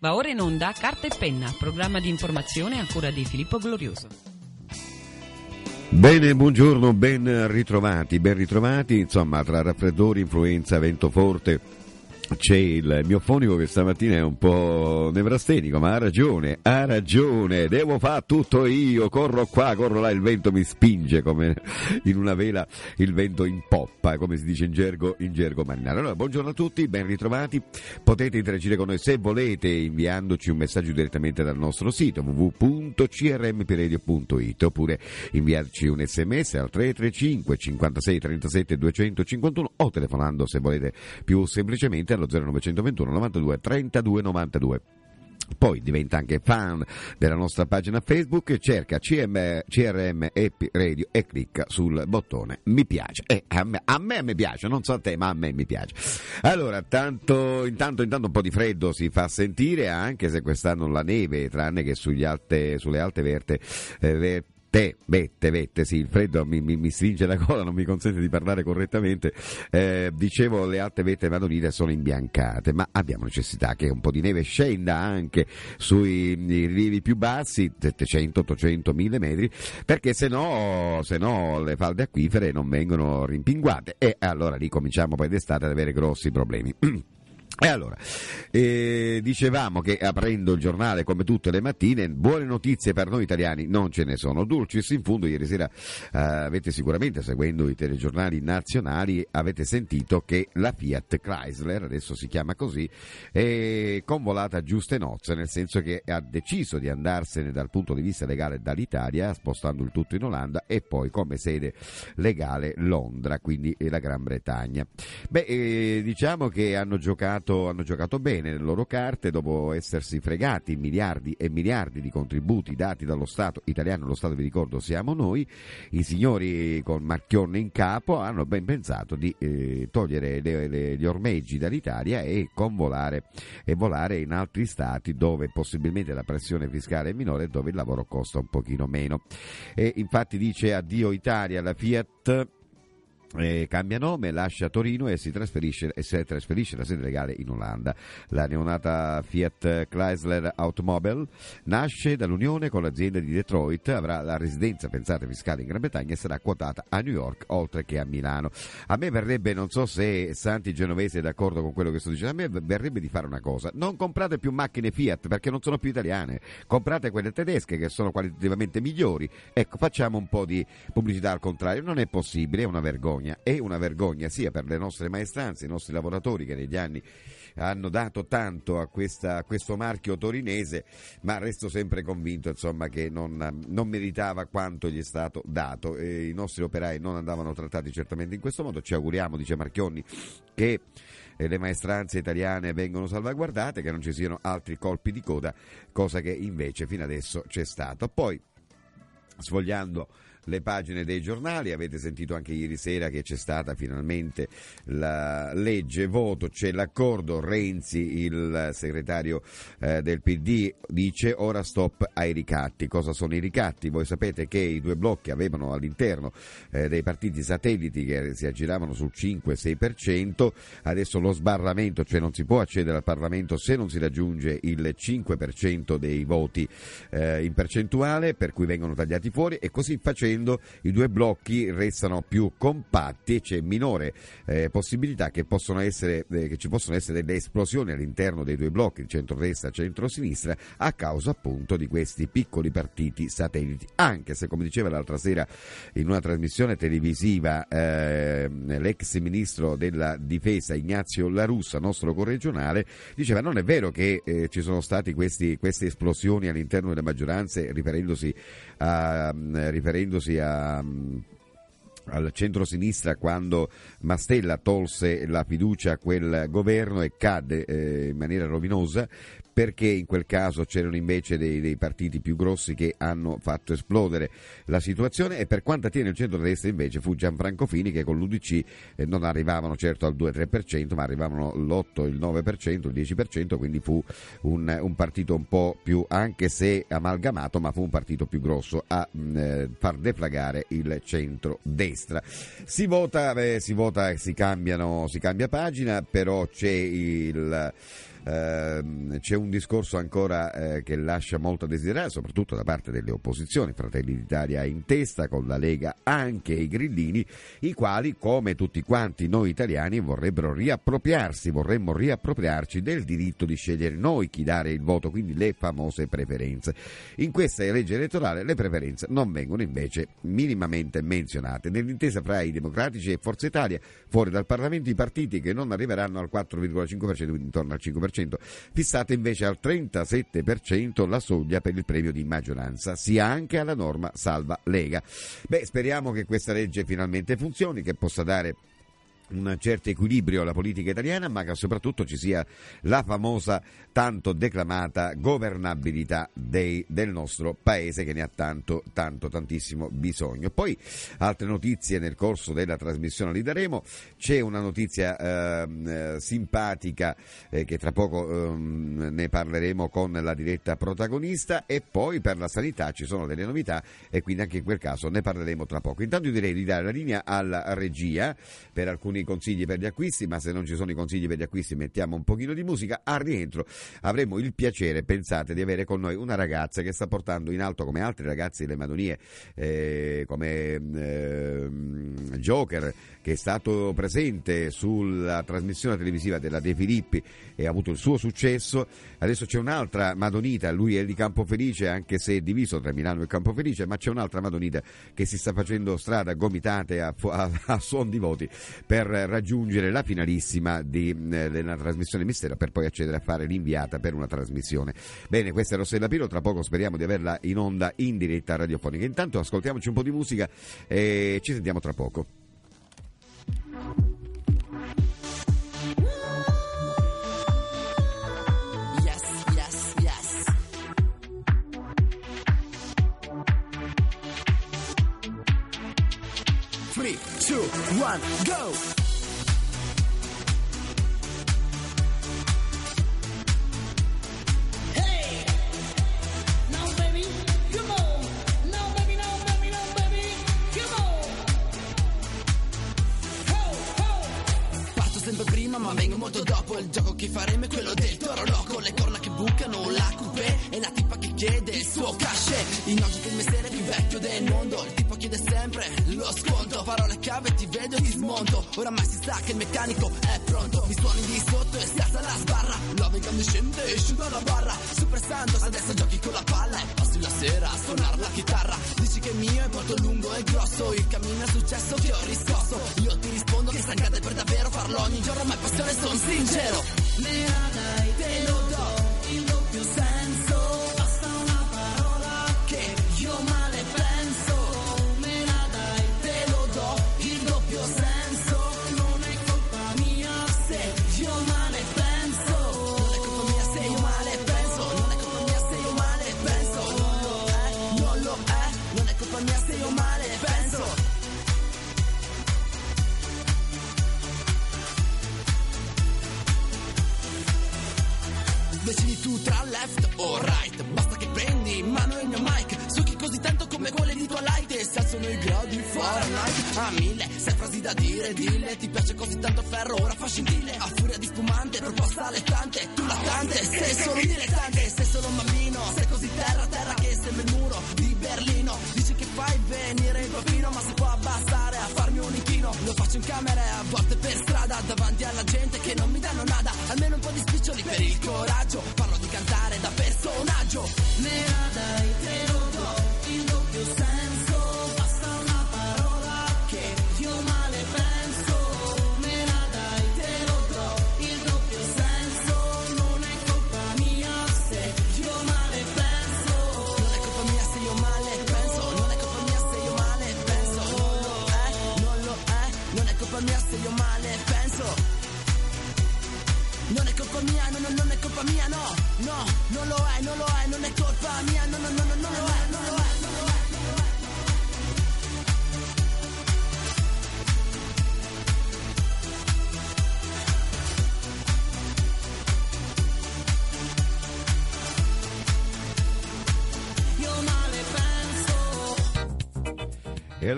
Va ora in onda Carta e Penna, programma di informazione a cura di Filippo Glorioso. Bene, buongiorno, ben ritrovati, ben ritrovati, insomma, tra raffreddori, influenza, vento forte c'è il mio fonico che stamattina è un po' nevrastenico, ma ha ragione, ha ragione, devo fare tutto io, corro qua, corro là, il vento mi spinge come in una vela, il vento in poppa, come si dice in gergo, in gergo marinaro. Allora, buongiorno a tutti, ben ritrovati, potete interagire con noi se volete inviandoci un messaggio direttamente dal nostro sito www.crmpiradio.it oppure inviarci un sms al 335 56 37 251 o telefonando se volete più semplicemente allo 0921 92 32 92. Poi diventa anche fan della nostra pagina Facebook, cerca CM, CRM EP Radio e clicca sul bottone mi piace. Eh, a, me, a me mi piace, non so a te, ma a me mi piace. Allora, tanto, intanto, intanto un po' di freddo si fa sentire, anche se quest'anno la neve, tranne che alte, sulle alte verte, eh, verte Te, vette, vette, sì, il freddo mi, mi, mi, stringe la gola, non mi consente di parlare correttamente. Eh, dicevo, le alte vette madonite sono imbiancate, ma abbiamo necessità che un po' di neve scenda anche sui rilievi più bassi, 700, 800, 1000 metri, perché se no, se no le falde acquifere non vengono rimpinguate e allora lì cominciamo poi d'estate ad avere grossi problemi. E allora, eh, dicevamo che aprendo il giornale come tutte le mattine, buone notizie per noi italiani non ce ne sono. Dulcis in fondo, ieri sera eh, avete sicuramente, seguendo i telegiornali nazionali, avete sentito che la Fiat Chrysler, adesso si chiama così, è convolata a giuste nozze, nel senso che ha deciso di andarsene dal punto di vista legale dall'Italia, spostando il tutto in Olanda e poi come sede legale Londra, quindi la Gran Bretagna. Beh, eh, diciamo che hanno giocato giocato, hanno giocato bene le loro carte dopo essersi fregati miliardi e miliardi di contributi dati dallo Stato italiano, lo Stato vi ricordo siamo noi, i signori con Marchionne in capo hanno ben pensato di eh, togliere le, le, gli ormeggi dall'Italia e convolare e volare in altri stati dove possibilmente la pressione fiscale è minore e dove il lavoro costa un pochino meno. E infatti dice addio Italia, la Fiat eh, cambia nome, lascia Torino e si trasferisce, e si trasferisce la sede legale in Olanda. La neonata Fiat Chrysler Automobile nasce dall'unione con l'azienda di Detroit, avrà la residenza, pensate, fiscale in Gran Bretagna e sarà quotata a New York oltre che a Milano. A me verrebbe, non so se Santi Genovese è d'accordo con quello che sto dicendo, a me verrebbe di fare una cosa, non comprate più macchine Fiat perché non sono più italiane, comprate quelle tedesche che sono qualitativamente migliori. Ecco, facciamo un po' di pubblicità al contrario, non è possibile, è una vergogna vergogna, è una vergogna sia per le nostre maestranze, i nostri lavoratori che negli anni hanno dato tanto a, questa, a questo marchio torinese, ma resto sempre convinto insomma, che non, non, meritava quanto gli è stato dato. E I nostri operai non andavano trattati certamente in questo modo, ci auguriamo, dice Marchionni, che le maestranze italiane vengono salvaguardate, che non ci siano altri colpi di coda, cosa che invece fino adesso c'è stato. Poi, sfogliando le pagine dei giornali, avete sentito anche ieri sera che c'è stata finalmente la legge voto, c'è l'accordo, Renzi, il segretario eh, del PD, dice ora stop ai ricatti. Cosa sono i ricatti? Voi sapete che i due blocchi avevano all'interno eh, dei partiti satelliti che si aggiravano sul 5-6%, adesso lo sbarramento, cioè non si può accedere al Parlamento se non si raggiunge il 5% dei voti eh, in percentuale, per cui vengono tagliati fuori e così facendo facendo i due blocchi restano più compatti e c'è minore eh, possibilità che, essere, eh, che, ci possono essere delle esplosioni all'interno dei due blocchi, centro-destra e centro-sinistra, a causa appunto di questi piccoli partiti satelliti. Anche se, come diceva l'altra sera in una trasmissione televisiva eh, l'ex ministro della difesa Ignazio La Russa, nostro corregionale, diceva non è vero che eh, ci sono state queste esplosioni all'interno delle maggioranze riferendosi a, riferendosi sia mm, al centro-sinistra quando Mastella tolse la fiducia a quel governo e cadde eh, in maniera rovinosa perché in quel caso c'erano invece dei, dei, partiti più grossi che hanno fatto esplodere la situazione e per quanto attiene il centro-destra invece fu Gianfranco Fini che con l'UDC eh, non arrivavano certo al 2-3% ma arrivavano l'8, il 9%, il 10% quindi fu un, un, partito un po' più anche se amalgamato ma fu un partito più grosso a mh, mm, eh, far deflagare il centro-destra. Si vota, eh, si vota, si cambiano, si cambia pagina però c'è il c'è un discorso ancora eh, che lascia molto a desiderare, soprattutto da parte delle opposizioni, Fratelli d'Italia in testa, con la Lega anche i grillini, i quali, come tutti quanti noi italiani, vorrebbero riappropriarsi, vorremmo riappropriarci del diritto di scegliere noi chi dare il voto, quindi le famose preferenze. In questa legge elettorale le preferenze non vengono invece minimamente menzionate. Nell'intesa fra i democratici e Forza Italia, fuori dal Parlamento i partiti che non arriveranno al 4,5%, quindi intorno al 5%, fissate invece al 37% la soglia per il premio di maggioranza, sia anche alla norma salva Lega. Beh, speriamo che questa legge finalmente funzioni, che possa dare un certo equilibrio alla politica italiana, ma che soprattutto ci sia la famosa, tanto declamata governabilità dei, del nostro paese che ne ha tanto, tanto, tantissimo bisogno. Poi altre notizie nel corso della trasmissione li daremo, c'è una notizia ehm, eh, simpatica eh, che tra poco eh, ne parleremo con la diretta protagonista e poi per la sanità ci sono delle novità e quindi anche in quel caso ne parleremo tra poco. Intanto io direi di dare la linea alla regia per alcuni i consigli per gli acquisti, ma se non ci sono i consigli per gli acquisti mettiamo un pochino di musica. Al rientro avremo il piacere, pensate, di avere con noi una ragazza che sta portando in alto come altri ragazzi delle Madonie, eh, come eh, Joker, che è stato presente sulla trasmissione televisiva della De Filippi e ha avuto il suo successo. Adesso c'è un'altra Madonita, lui è di Campofelice, anche se è diviso tra Milano e Campofelice, ma c'è un'altra Madonita che si sta facendo strada gomitate a, a, a suon di voti per raggiungere la finalissima di, eh, della trasmissione Mistero per poi accedere a fare l'inviata per una trasmissione. Bene, questa è Rossella Piro, tra poco speriamo di averla in onda in diretta radiofonica. Intanto ascoltiamoci un po' di musica e ci sentiamo tra poco. Three, two, one, go!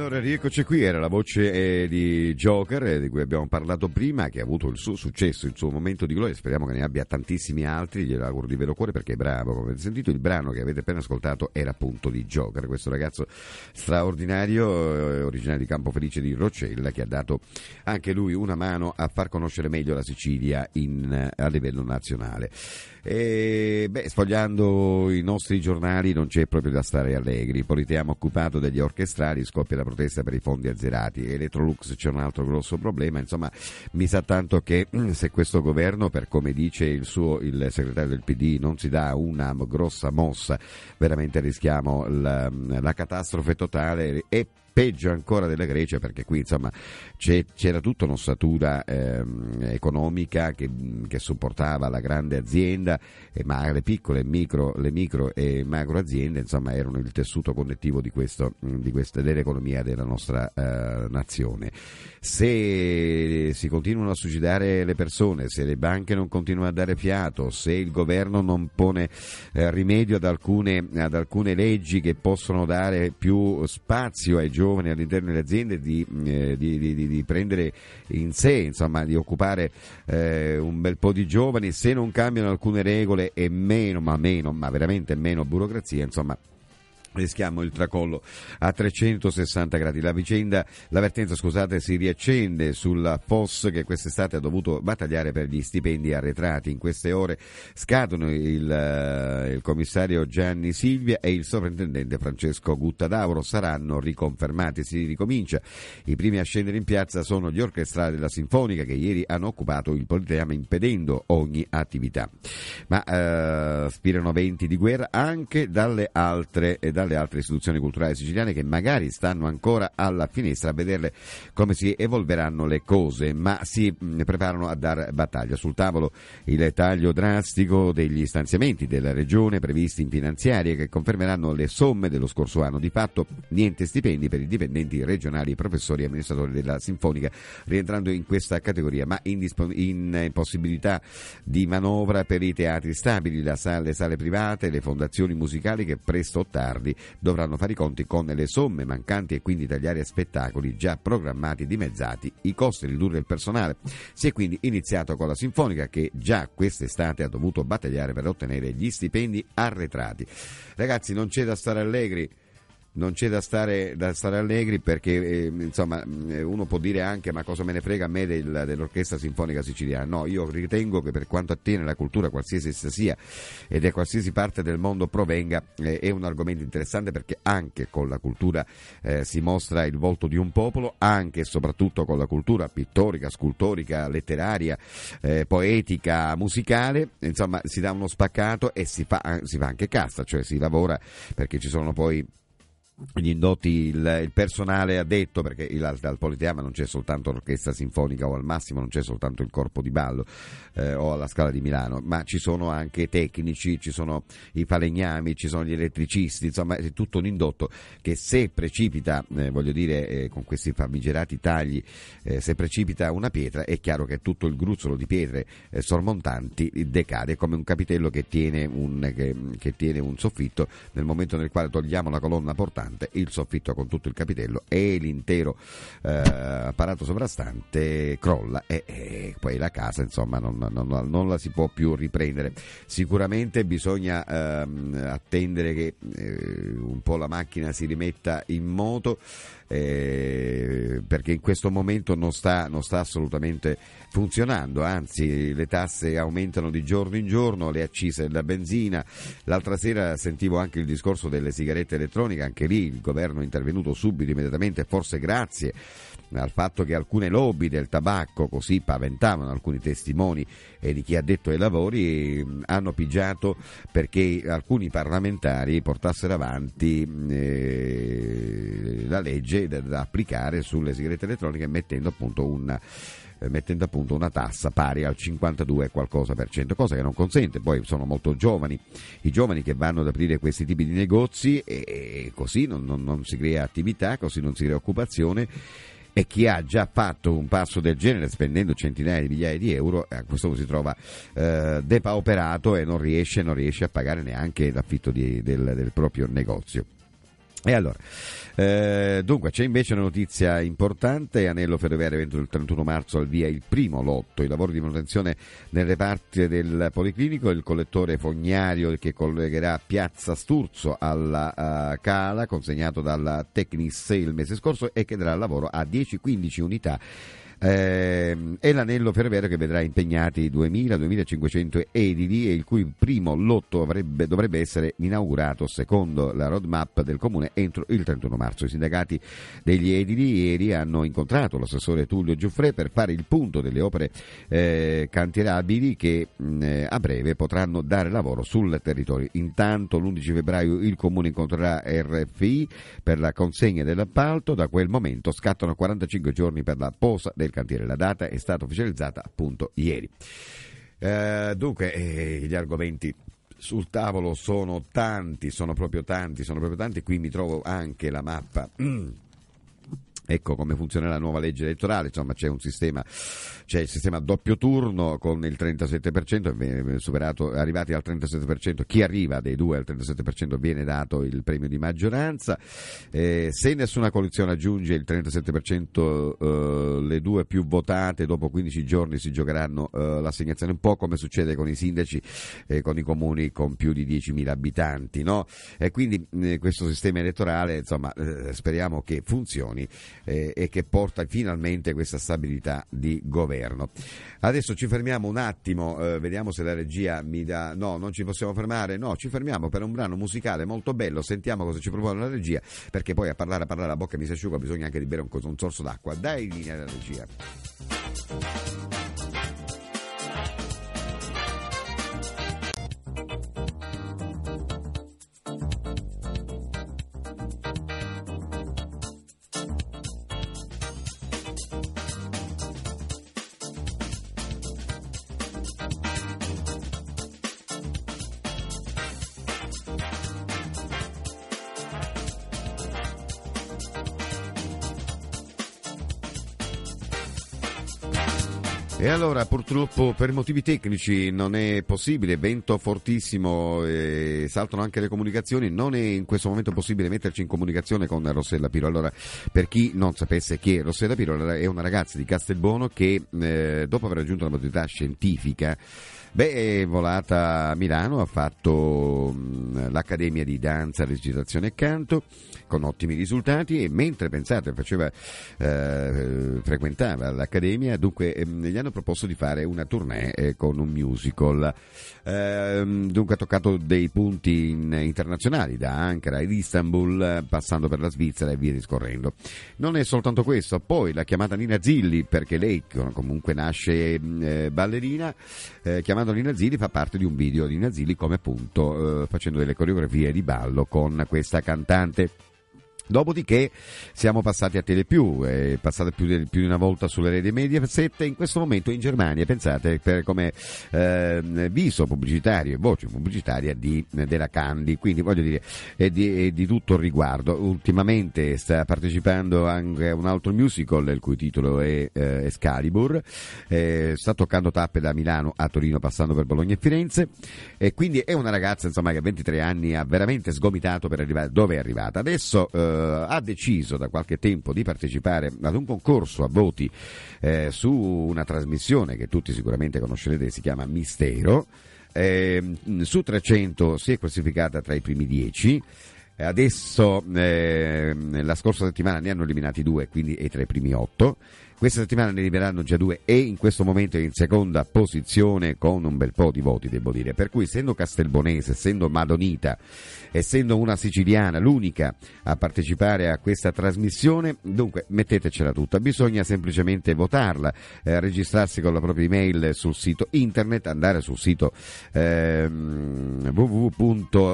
Allora rieccoci qui, era la voce eh, di Joker eh, di cui abbiamo parlato prima, che ha avuto il suo successo, il suo momento di gloria, speriamo che ne abbia tantissimi altri, glielo auguro di vero cuore perché è bravo, come avete sentito, il brano che avete appena ascoltato era appunto di Joker, questo ragazzo straordinario, eh, originario di Campofelice di Rocella, che ha dato anche lui una mano a far conoscere meglio la Sicilia in, a livello nazionale. E, beh, sfogliando i nostri giornali non c'è proprio da stare allegri. Politeama occupato degli orchestrali, scoppia la protesta per i fondi azzerati. Electrolux c'è un altro grosso problema. Insomma, mi sa tanto che mm, se questo governo, per come dice il, suo, il segretario del PD, non si dà una grossa mossa, veramente rischiamo la, la catastrofe totale. E peggio ancora della Grecia perché qui insomma c'era tutta un'ossatura ehm, economica che, che, supportava la grande azienda eh, ma le piccole micro, le micro e macro aziende insomma erano il tessuto connettivo di questo, di questa, dell'economia della nostra eh, nazione. Se si continuano a suicidare le persone se le banche non continuano a dare fiato se il governo non pone eh, rimedio ad alcune, ad alcune leggi che possono dare più spazio ai giovani giovani all'interno delle aziende di, eh, di, di, di prendere in sé, insomma, di occupare eh, un bel po' di giovani, se non cambiano alcune regole e meno, ma meno, ma veramente meno burocrazia, insomma rischiamo il tracollo a 360 gradi. La vicenda, l'avvertenza scusate, si riaccende sulla FOS che quest'estate ha dovuto battagliare per gli stipendi arretrati. In queste ore scadono il, eh, il commissario Gianni Silvia e il sovrintendente Francesco Guttadauro. Saranno riconfermati, si ricomincia. I primi a scendere in piazza sono gli orchestrali della Sinfonica che ieri hanno occupato il Politeama impedendo ogni attività. Ma eh, spirano venti di guerra anche dalle altre e dalle altre istituzioni culturali siciliane che magari stanno ancora alla finestra a vederle come si evolveranno le cose, ma si mm, preparano a dar battaglia. Sul tavolo il taglio drastico degli stanziamenti della regione previsti in finanziaria che confermeranno le somme dello scorso anno. Di fatto niente stipendi per i dipendenti regionali, professori e amministratori della Sinfonica, rientrando in questa categoria, ma in, dispon- in possibilità di manovra per i teatri stabili, sale, le sale private, le fondazioni musicali che presto o tardi tardi dovranno fare i conti con le somme mancanti e quindi tagliare spettacoli già programmati dimezzati, i costi ridurre il personale. Si è quindi iniziato con la Sinfonica che già quest'estate ha dovuto battagliare per ottenere gli stipendi arretrati. Ragazzi, non c'è da stare allegri non c'è da stare, da stare allegri perché eh, insomma eh, uno può dire anche ma cosa me ne frega a me del, dell'orchestra sinfonica siciliana? No io ritengo che per quanto attiene la cultura qualsiasi essa sia e da qualsiasi parte del mondo provenga eh, è un argomento interessante perché anche con la cultura eh, si mostra il volto di un popolo anche e soprattutto con la cultura pittorica scultorica letteraria eh, poetica musicale. Insomma si dà uno spaccato e si fa, si fa anche cassa cioè si lavora perché ci sono poi gli indotti il, il, personale addetto perché il, al Politeama non c'è soltanto l'orchestra sinfonica o al massimo non c'è soltanto il corpo di ballo eh, o alla Scala di Milano ma ci sono anche tecnici ci sono i falegnami ci sono gli elettricisti insomma è tutto un indotto che se precipita eh, voglio dire eh, con questi famigerati tagli eh, se precipita una pietra è chiaro che tutto il gruzzolo di pietre eh, sormontanti decade come un capitello che tiene un, che, che tiene un soffitto nel momento nel quale togliamo la colonna portante sovrastante, il soffitto con tutto il capitello e l'intero eh, apparato sovrastante crolla e, e, poi la casa insomma non, non, non, la si può più riprendere. Sicuramente bisogna ehm, attendere che eh, un po' la macchina si rimetta in moto eh, perché in questo momento non sta, non sta, assolutamente funzionando, anzi le tasse aumentano di giorno in giorno, le accise della benzina, l'altra sera sentivo anche il discorso delle sigarette elettroniche, anche lì il governo è intervenuto subito, immediatamente, forse grazie al fatto che alcune lobby del tabacco, così paventavano alcuni testimoni e di chi ha detto ai lavori, hanno pigiato perché alcuni parlamentari portassero avanti eh, la legge da, da, applicare sulle sigarette elettroniche mettendo appunto un eh, mettendo appunto una tassa pari al 52 qualcosa per cento, cosa che non consente, poi sono molto giovani i giovani che vanno ad aprire questi tipi di negozi e così non, non, non si crea attività, così non si crea occupazione e chi ha già fatto un passo del genere spendendo centinaia di migliaia di euro a questo si trova eh, depauperato e non riesce, non riesce, a pagare neanche l'affitto di, del, del proprio negozio. E allora, eh, dunque c'è invece una notizia importante, Anello Ferroviario entro il 31 marzo al via il primo lotto, i lavori di manutenzione nel reparto del Policlinico, il collettore fognario che collegherà Piazza Sturzo alla uh, Cala, consegnato dalla Technis il mese scorso e che darà lavoro a 10-15 unità eh, è l'anello ferroviario che vedrà impegnati 2.000-2.500 edili e il cui primo lotto avrebbe, dovrebbe essere inaugurato secondo la roadmap del comune entro il 31 marzo. I sindacati degli edili ieri hanno incontrato l'assessore Tullio Giuffre per fare il punto delle opere eh, cantierabili che mh, eh, a breve potranno dare lavoro sul territorio. Intanto l'11 febbraio il comune incontrerà RFI per la consegna dell'appalto, da quel momento scattano 45 giorni per la posa del cantiere. La data è stata ufficializzata appunto ieri. Eh, dunque, eh, gli argomenti sul tavolo sono tanti, sono proprio tanti, sono proprio tanti. Qui mi trovo anche la mappa. Ecco come funziona la nuova legge elettorale, insomma c'è un sistema, c'è il sistema a doppio turno con il 37%, superato, arrivati al 37%, chi arriva dei due al 37% viene dato il premio di maggioranza, eh, se nessuna coalizione aggiunge il 37% eh, le due più votate dopo 15 giorni si giocheranno eh, l'assegnazione, un po' come succede con i sindaci, eh, con i comuni con più di 10.000 abitanti, no? E quindi eh, questo sistema elettorale insomma eh, speriamo che funzioni eh, e che porta finalmente questa stabilità di governo. Adesso ci fermiamo un attimo, eh, vediamo se la regia mi dà... No, non ci possiamo fermare, no, ci fermiamo per un brano musicale molto bello, sentiamo cosa ci propone la regia, perché poi a parlare, a parlare la bocca mi si asciuga, bisogna anche di bere un, un sorso d'acqua. Dai linea della regia. E allora purtroppo per motivi tecnici non è possibile, vento fortissimo, eh, saltano anche le comunicazioni, non è in questo momento possibile metterci in comunicazione con Rossella Piro. Allora, per chi non sapesse chi è Rossella Piro, è una ragazza di Castelbuono che eh, dopo aver raggiunto la maturità scientifica Beh, è volata a Milano, ha fatto mh, l'Accademia di Danza, Recitazione e Canto con ottimi risultati e mentre pensate faceva, eh, frequentava l'Accademia, dunque ehm, gli hanno proposto di fare una tournée eh, con un musical. Ehm, dunque ha toccato dei punti in, internazionali, da Ankara ed Istanbul, passando per la Svizzera e via discorrendo. Non è soltanto questo, poi l'ha chiamata Nina Zilli perché lei comunque nasce eh, ballerina, eh, chiamando Nina Zilli fa parte di un video di Nina Zilli come appunto eh, facendo delle coreografie di ballo con questa cantante. Dopodiché siamo passati a Telepiù, è passata più più di una volta sulle reti Mediaset e in questo momento in Germania, pensate, per come eh, viso pubblicitario e voce pubblicitaria di, della Candy, quindi voglio dire è di, è di, tutto il riguardo. Ultimamente sta partecipando anche a un altro musical il cui titolo è eh, Excalibur, eh, sta toccando tappe da Milano a Torino passando per Bologna e Firenze e quindi è una ragazza insomma, che a 23 anni ha veramente sgomitato per arrivare dove è arrivata. Adesso eh, ha deciso da qualche tempo di partecipare ad un concorso a voti eh, su una trasmissione che tutti sicuramente conoscerete, si chiama Mistero. Eh, su 300 si è classificata tra i primi 10. Adesso, eh, la scorsa settimana ne hanno eliminati due, quindi è tra i primi 8. Questa settimana ne arriveranno già due e in questo momento è in seconda posizione con un bel po' di voti, devo dire. Per cui, essendo castelbonese, essendo madonita, essendo una siciliana, l'unica a partecipare a questa trasmissione, dunque mettetecela tutta. Bisogna semplicemente votarla, eh, registrarsi con la propria email sul sito internet, andare sul sito eh, www.mmt,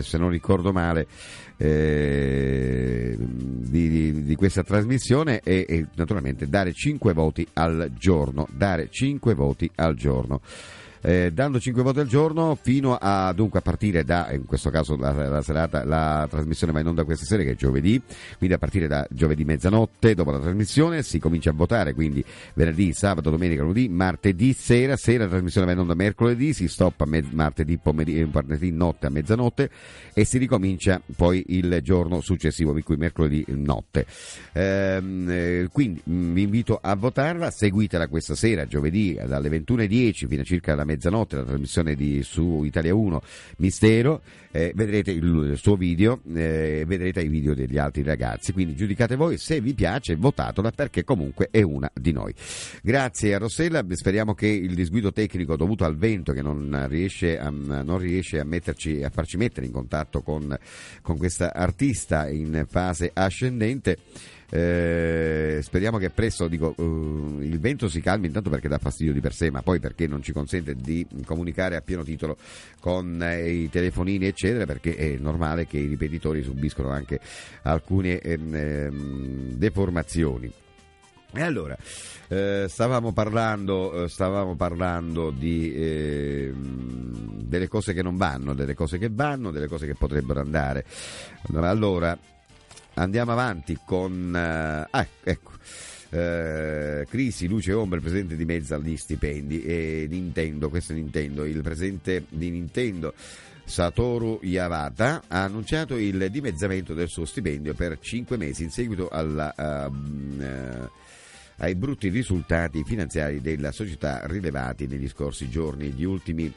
se non ricordo male, eh, di, di, di, questa trasmissione e, e, naturalmente dare 5 voti al giorno dare 5 voti al giorno eh, dando 5 volte al giorno fino a dunque a partire da in questo caso la, la serata la trasmissione va in onda questa sera che è giovedì. Quindi a partire da giovedì mezzanotte dopo la trasmissione si comincia a votare quindi venerdì sabato domenica lunedì martedì sera sera la trasmissione va in onda mercoledì si stoppa me- martedì pomeriggio martedì notte a mezzanotte e si ricomincia poi il giorno successivo per cui mercoledì notte. Ehm, eh, quindi mh, vi invito a votarla seguitela questa sera giovedì dalle 21.10 fino a circa la mezzanotte la trasmissione di, su Italia 1 Mistero, eh, vedrete il, il suo video, eh, vedrete i video degli altri ragazzi, quindi giudicate voi se vi piace, votatela perché comunque è una di noi. Grazie a Rossella, speriamo che il disguido tecnico dovuto al vento che non riesce a, non riesce a, metterci, a farci mettere in contatto con, con questa artista in fase ascendente eh, speriamo che presto dico, uh, il vento si calmi intanto perché dà fastidio di per sé, ma poi perché non ci consente di comunicare a pieno titolo con eh, i telefonini, eccetera, perché è normale che i ripetitori subiscono anche alcune ehm, ehm, deformazioni. E allora, eh, stavamo parlando, eh, stavamo parlando di, eh, delle cose che non vanno, delle cose che vanno, delle cose che potrebbero andare. Allora, andiamo avanti con... eh, ah, ecco. Eh, crisi, luce e ombra, il presidente di mezzo agli stipendi e Nintendo, questo è Nintendo, il presidente di Nintendo Satoru Yavata ha annunciato il dimezzamento del suo stipendio per 5 mesi in seguito alla, ehm, eh, ai brutti risultati finanziari della società rilevati negli scorsi giorni. Gli ultimi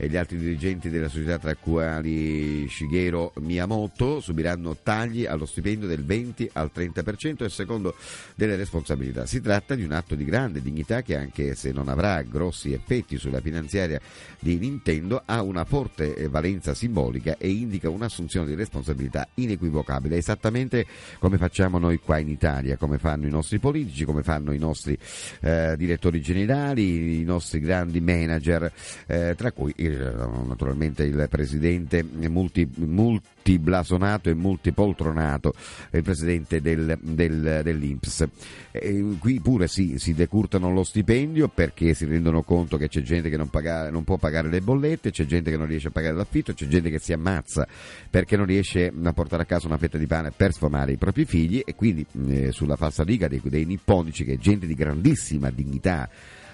e gli altri dirigenti della società, tra cui Shigeru Miyamoto, subiranno tagli allo stipendio del 20 al 30% e secondo delle responsabilità. Si tratta di un atto di grande dignità che, anche se non avrà grossi effetti sulla finanziaria di Nintendo, ha una forte valenza simbolica e indica un'assunzione di responsabilità inequivocabile, esattamente come facciamo noi qua in Italia, come fanno i nostri politici, come fanno i nostri eh, direttori generali, i nostri grandi manager, eh, tra cui il naturalmente il presidente multi, multiblasonato e multipoltronato, il presidente del, del, dell'Inps. E qui pure sì, si decurtano lo stipendio perché si rendono conto che c'è gente che non, paga, non può pagare le bollette, c'è gente che non riesce a pagare l'affitto, c'è gente che si ammazza perché non riesce a portare a casa una fetta di pane per sfamare i propri figli e quindi eh, sulla falsa riga dei, dei nipponici che è gente di grandissima dignità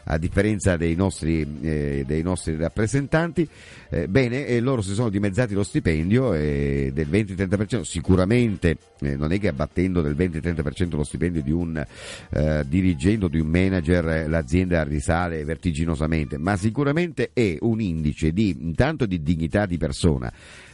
a differenza dei nostri, eh, dei nostri rappresentanti. Eh, bene, e loro si sono dimezzati lo stipendio eh, del 20-30%, sicuramente eh, non è che abbattendo del 20-30% lo stipendio di un eh, dirigente o di un manager eh, l'azienda risale vertiginosamente, ma sicuramente è un indice di intanto di dignità di persona,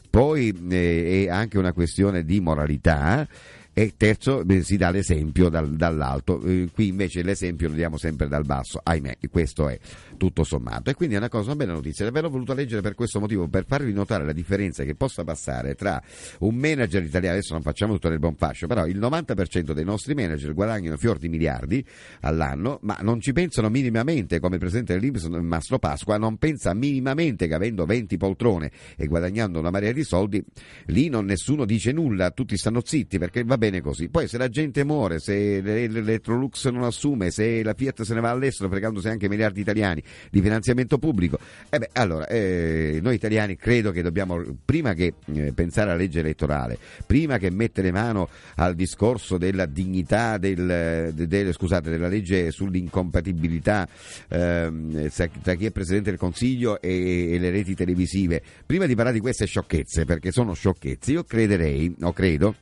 poi è anche una questione di moralità e terzo si dà l'esempio dal, dall'alto, eh, qui invece l'esempio lo diamo sempre dal basso, ahimè, questo è tutto sommato. E quindi è una cosa, una bella notizia, l'ho voluto leggere per questo motivo, per farvi notare la differenza che possa passare tra un manager italiano, adesso non facciamo tutto nel buon fascio, però il 90% dei nostri manager guadagnano fior di miliardi all'anno, ma non ci pensano minimamente, come il presidente dell'Inps Mastro Pasqua, non pensa minimamente che avendo 20 poltrone e guadagnando una marea di soldi, lì non nessuno dice nulla, tutti stanno zitti perché va bene così. Poi se la gente muore, se l'Electrolux non assume, se la Fiat se ne va all'estero fregandosi anche miliardi italiani di finanziamento pubblico, eh beh, allora eh, noi italiani credo che dobbiamo, prima che eh, pensare alla legge elettorale, prima che mettere mano al discorso della dignità del, de, de, scusate, della legge sull'incompatibilità ehm, tra chi è Presidente del Consiglio e, e le reti televisive, prima di parlare di queste sciocchezze, perché sono sciocchezze, io crederei, o credo,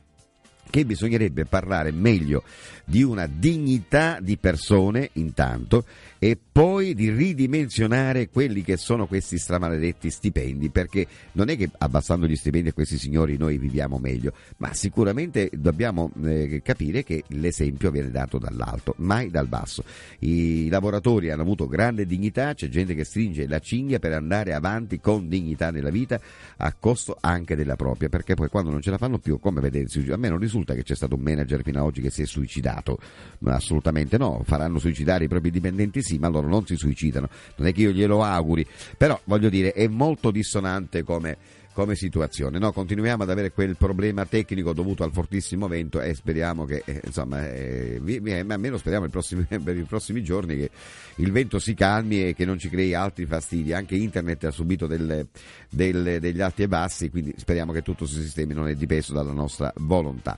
che bisognerebbe parlare meglio di una dignità di persone intanto e poi di ridimensionare quelli che sono questi stramaledetti stipendi, perché non è che abbassando gli stipendi a questi signori noi viviamo meglio, ma sicuramente dobbiamo eh, capire che l'esempio viene dato dall'alto, mai dal basso. I lavoratori hanno avuto grande dignità, c'è gente che stringe la cinghia per andare avanti con dignità nella vita a costo anche della propria, perché poi quando non ce la fanno più, come vedete, a me non risulta che c'è stato un manager fino ad oggi che si è suicidato, assolutamente no, faranno suicidare i propri dipendenti sì, ma loro non si suicidano, non è che io glielo auguri, però voglio dire è molto dissonante come come situazione. No, continuiamo ad avere quel problema tecnico dovuto al fortissimo vento e speriamo che, eh, insomma, eh, vi- almeno speriamo il prossimi- per i prossimi giorni che il vento si calmi e che non ci crei altri fastidi. Anche internet ha subito delle- delle- degli alti e bassi, quindi speriamo che tutto si sistemi, non è dipeso dalla nostra volontà.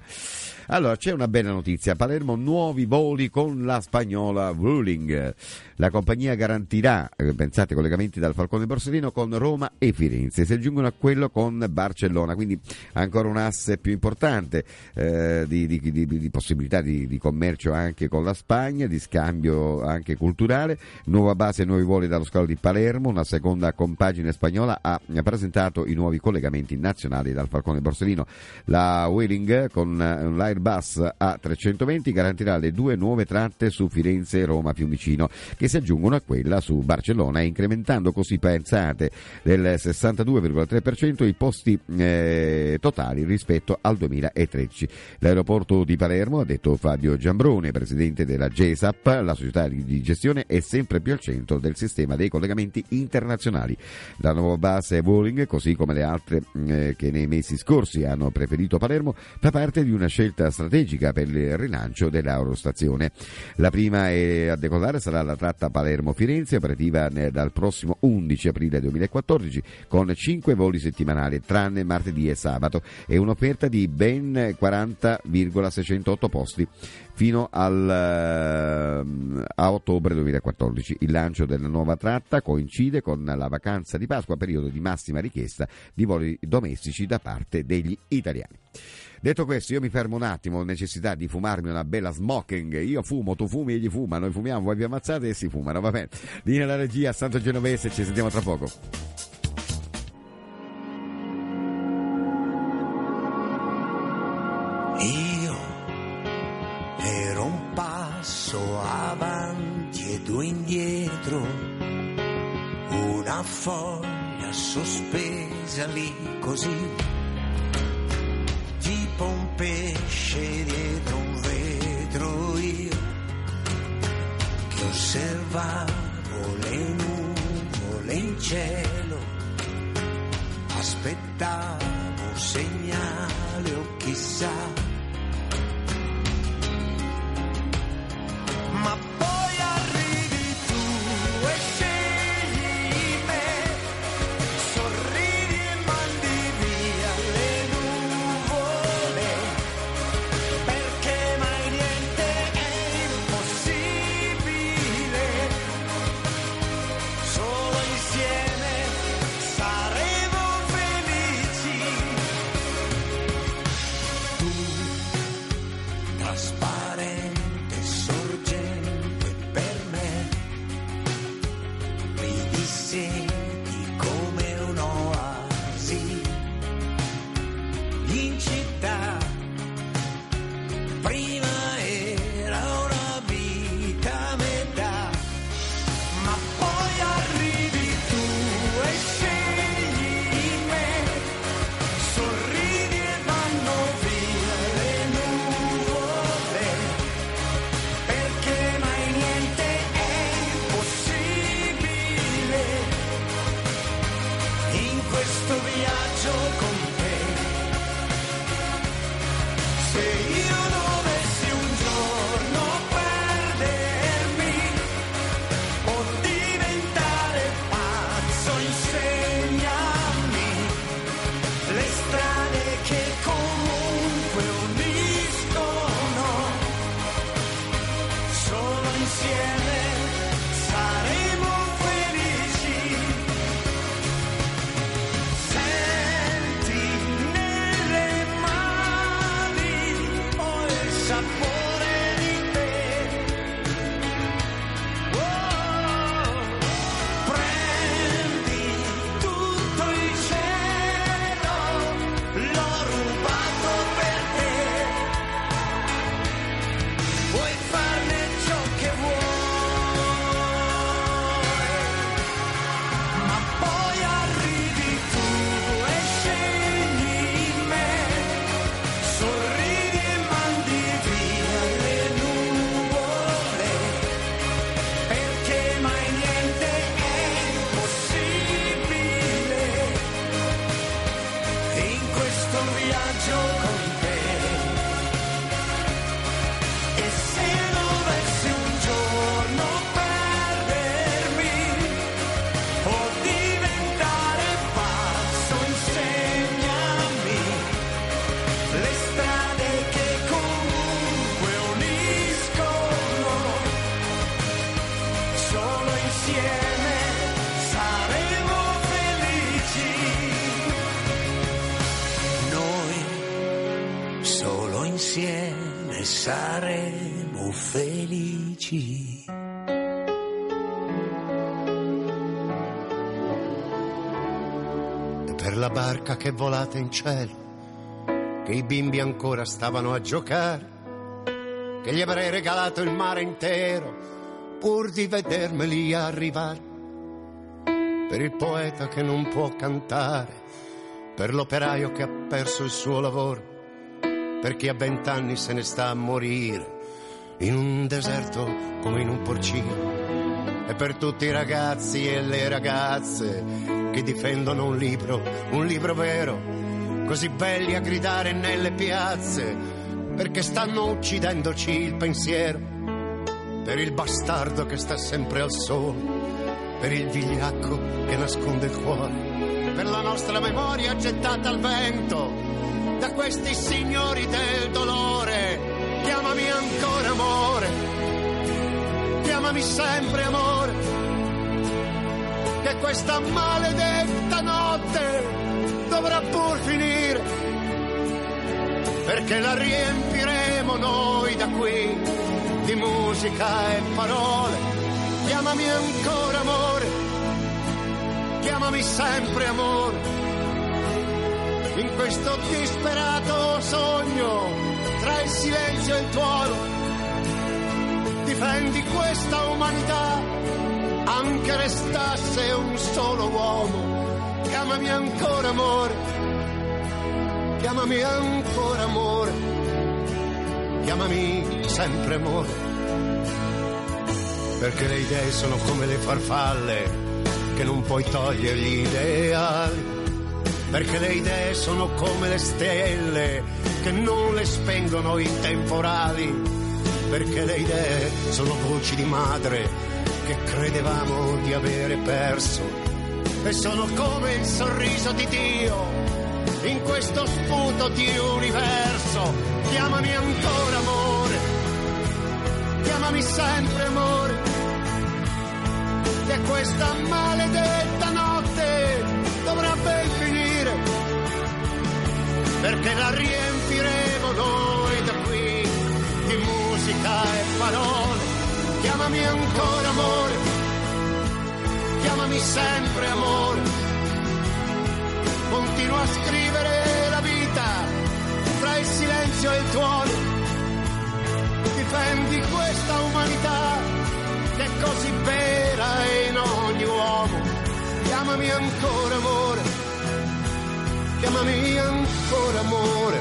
Allora, c'è una bella notizia. Palermo nuovi voli con la spagnola Vueling. La compagnia garantirà, eh, pensate, collegamenti dal Falcone Borsellino con Roma e Firenze. Si aggiungono a quello con Barcellona, quindi ancora un asse più importante eh, di, di- di- di possibilità di, commercio anche con la Spagna, di scambio anche culturale. Nuova base e nuovi voli dallo scalo di Palermo. Una seconda compagine spagnola ha presentato i nuovi collegamenti nazionali dal Falcone Borsellino. La Vueling con l'Airbus A320 garantirà le due nuove tratte su Firenze e Roma Fiumicino che si aggiungono a quella su Barcellona incrementando così pensate del 62,3% i posti eh, totali rispetto al 2013. L'aeroporto di Palermo, ha detto Fabio Giambrone, presidente della GESAP, la società di gestione è sempre più al centro del sistema dei collegamenti internazionali. La nuova base Vueling, così come le altre eh, che nei mesi scorsi hanno preferito Palermo, fa parte di una scelta strategica per il rilancio dell'aerostazione. La prima a decollare sarà la tratta Palermo-Firenze, operativa dal prossimo 11 aprile 2014, con 5 voli settimanali, tranne martedì e sabato, e un'offerta di ben 40,608 posti fino al, ehm, a ottobre 2014. Il lancio della nuova tratta coincide con la vacanza di Pasqua, periodo di massima richiesta di voli domestici da parte degli italiani. Detto questo, io mi fermo un attimo, ho necessità di fumarmi una bella smoking. Io fumo, tu fumi, egli fuma, noi fumiamo, voi vi ammazzate e si fumano, va bene. Linea alla regia, Santo Genovese, ci sentiamo tra poco. Passo avanti e due indietro, una foglia sospesa lì così, tipo un pesce dietro un vetro io, che osservavo le nuvole in cielo, aspettavo un segnale o chissà. Insieme saremo felici. E per la barca che volata in cielo, che i bimbi ancora stavano a giocare, che gli avrei regalato il mare intero, pur di vedermeli arrivare. Per il poeta che non può cantare, per l'operaio che ha perso il suo lavoro, per chi a vent'anni se ne sta a morire, in un deserto come in un porcino. E per tutti i ragazzi e le ragazze che difendono un libro, un libro vero, così belli a gridare nelle piazze, perché stanno uccidendoci il pensiero, per il bastardo che sta sempre al sole, per il vigliacco che nasconde il cuore, per la nostra memoria gettata al vento da questi signori del dolore. Chiamami ancora amore. Chiamami sempre amore, che questa maledetta notte dovrà pur finire, perché la riempiremo noi da qui di musica e parole. Chiamami ancora amore, chiamami sempre amore, in questo disperato sogno tra il silenzio e il tuono difendi questa umanità, anche restasse un solo uomo. Chiamami ancora amore, chiamami ancora amore, chiamami sempre amore. Perché le idee sono come le farfalle che non puoi togliere gli ideali. Perché le idee sono come le stelle che non le spengono i temporali perché le idee sono voci di madre che credevamo di avere perso. E sono come il sorriso di Dio in questo sputo di universo. Chiamami ancora amore, chiamami sempre amore, che questa maledetta notte perché la riempiremo noi da qui di musica e parole. Chiamami ancora amore, chiamami sempre amore. Continua a scrivere la vita tra il silenzio e il tuono. Difendi questa umanità che è così vera in ogni uomo. Chiamami ancora amore, chiamami ancora amore,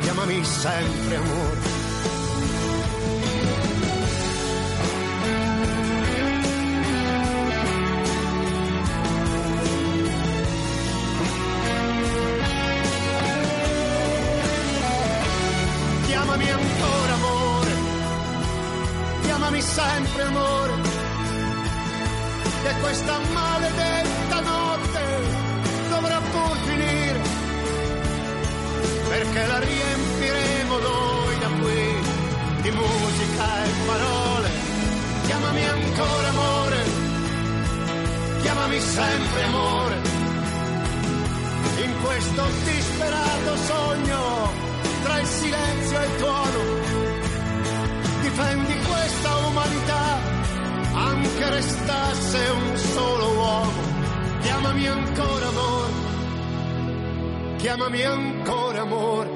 chiamami sempre amore. chiamami ancora amore, chiamami sempre amore, che questa maledetta perché la riempiremo noi da qui di musica e parole. Chiamami ancora amore, chiamami sempre amore, in questo disperato sogno tra il silenzio e il tuono. Difendi questa umanità, anche restasse un solo uomo. Chiamami ancora amore, chiamami ancora amore,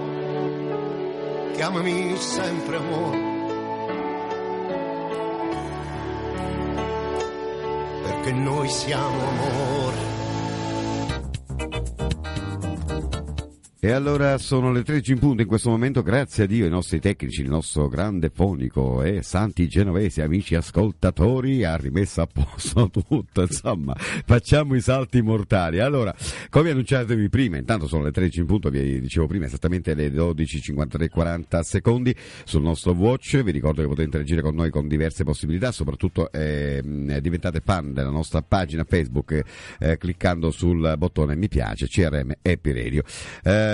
chiamami sempre amore. Perché noi siamo amore. E allora sono le 13 in punto in questo momento, grazie a Dio, i nostri tecnici, il nostro grande fonico e santi genovesi, amici ascoltatori, ha rimesso a posto tutto, insomma, facciamo i salti mortali. Allora, come annunciatevi prima, intanto sono le 13 in punto, vi dicevo prima, esattamente le 12.53 40 secondi sul nostro watch, vi ricordo che potete interagire con noi con diverse possibilità, soprattutto eh, diventate fan della nostra pagina Facebook eh, cliccando sul bottone mi piace, CRM Happy Radio.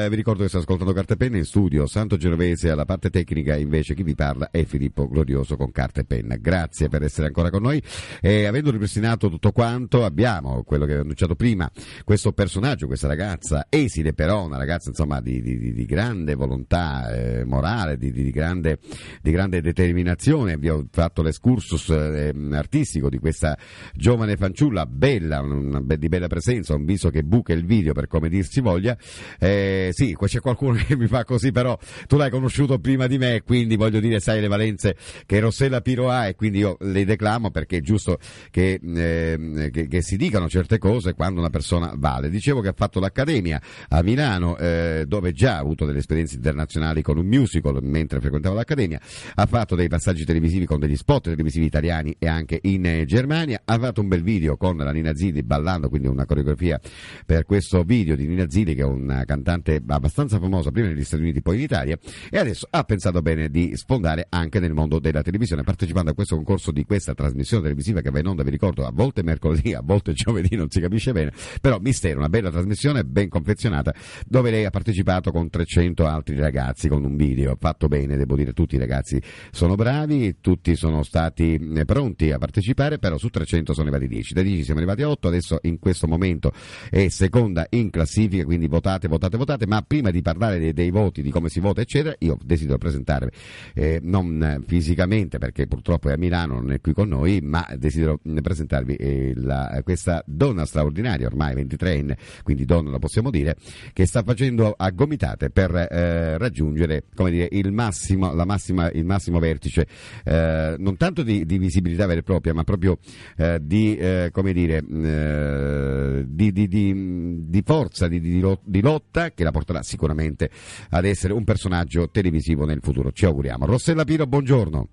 Eh, vi ricordo che sto ascoltando Carte e Penna in studio, Santo Genovese alla parte tecnica, invece chi vi parla è Filippo Glorioso con Carte e Penna. Grazie per essere ancora con noi. E avendo ripristinato tutto quanto abbiamo quello che ho annunciato prima, questo personaggio, questa ragazza esile però, una ragazza insomma di, di, di grande volontà eh, morale, di, di, grande, di grande determinazione, vi ho fatto l'escursus eh, artistico di questa giovane fanciulla, bella, una, di bella presenza, un viso che buca il video per come dirsi voglia, eh, sì, c'è qualcuno che mi fa così, però tu l'hai conosciuto prima di me, quindi voglio dire, sai le valenze che Rossella Piro ha e quindi io le declamo perché è giusto che, eh, che, che si dicano certe cose quando una persona vale. Dicevo che ha fatto l'Accademia a Milano, eh, dove già ha avuto delle esperienze internazionali con un musical mentre frequentava l'Accademia, ha fatto dei passaggi televisivi con degli spot televisivi italiani e anche in eh, Germania, ha fatto un bel video con la Nina Zilli ballando, quindi una coreografia per questo video di Nina Zilli che è una cantante abbastanza famosa prima negli Stati Uniti poi in Italia e adesso ha pensato bene di sfondare anche nel mondo della televisione partecipando a questo concorso di questa trasmissione televisiva che va in onda vi ricordo a volte mercoledì a volte giovedì non si capisce bene però mistero una bella trasmissione ben confezionata dove lei ha partecipato con 300 altri ragazzi con un video fatto bene devo dire tutti i ragazzi sono bravi tutti sono stati eh, pronti a partecipare però su 300 sono arrivati 10 da 10 siamo arrivati a 8 adesso in questo momento è seconda in classifica quindi votate votate votate ma prima di parlare dei, dei voti di come si vota eccetera io desidero presentarvi eh, non fisicamente perché purtroppo è a Milano non è qui con noi ma desidero presentarvi eh, la, questa donna straordinaria ormai 23enne quindi donna lo possiamo dire che sta facendo a gomitate per eh, raggiungere dire il massimo, la massima, il massimo vertice eh, non tanto di, di, visibilità vera e propria ma proprio eh, di come dire di, di, forza di lotta che la porterà sicuramente ad essere un personaggio televisivo nel futuro ci auguriamo Rossella Piro buongiorno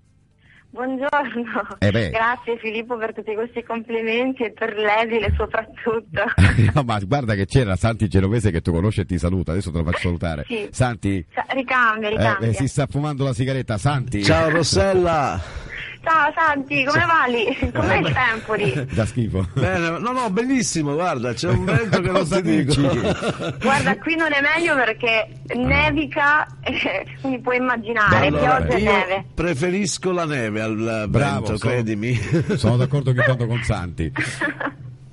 Buongiorno, Eh grazie Filippo per tutti questi complimenti e per l'esile soprattutto. no, ma guarda che c'era Santi Genovese che tu conosci e ti saluta, adesso te lo faccio salutare. Sì. Santi, Sa- Ricambia, eh, ricambia. eh, si sta fumando la sigaretta, Santi. Ciao Rossella! Ciao Santi, come va lì? Com'è il tempo lì? Da schifo. Bene, no, no, bellissimo, guarda, c'è un vento che non dico. dici? Guarda, qui non è meglio perché nevica, quindi puoi immaginare, Allora, pioggia e neve. preferisco la neve al Bravo, vento, sono- credimi. Sono d'accordo ogni tanto con Santi.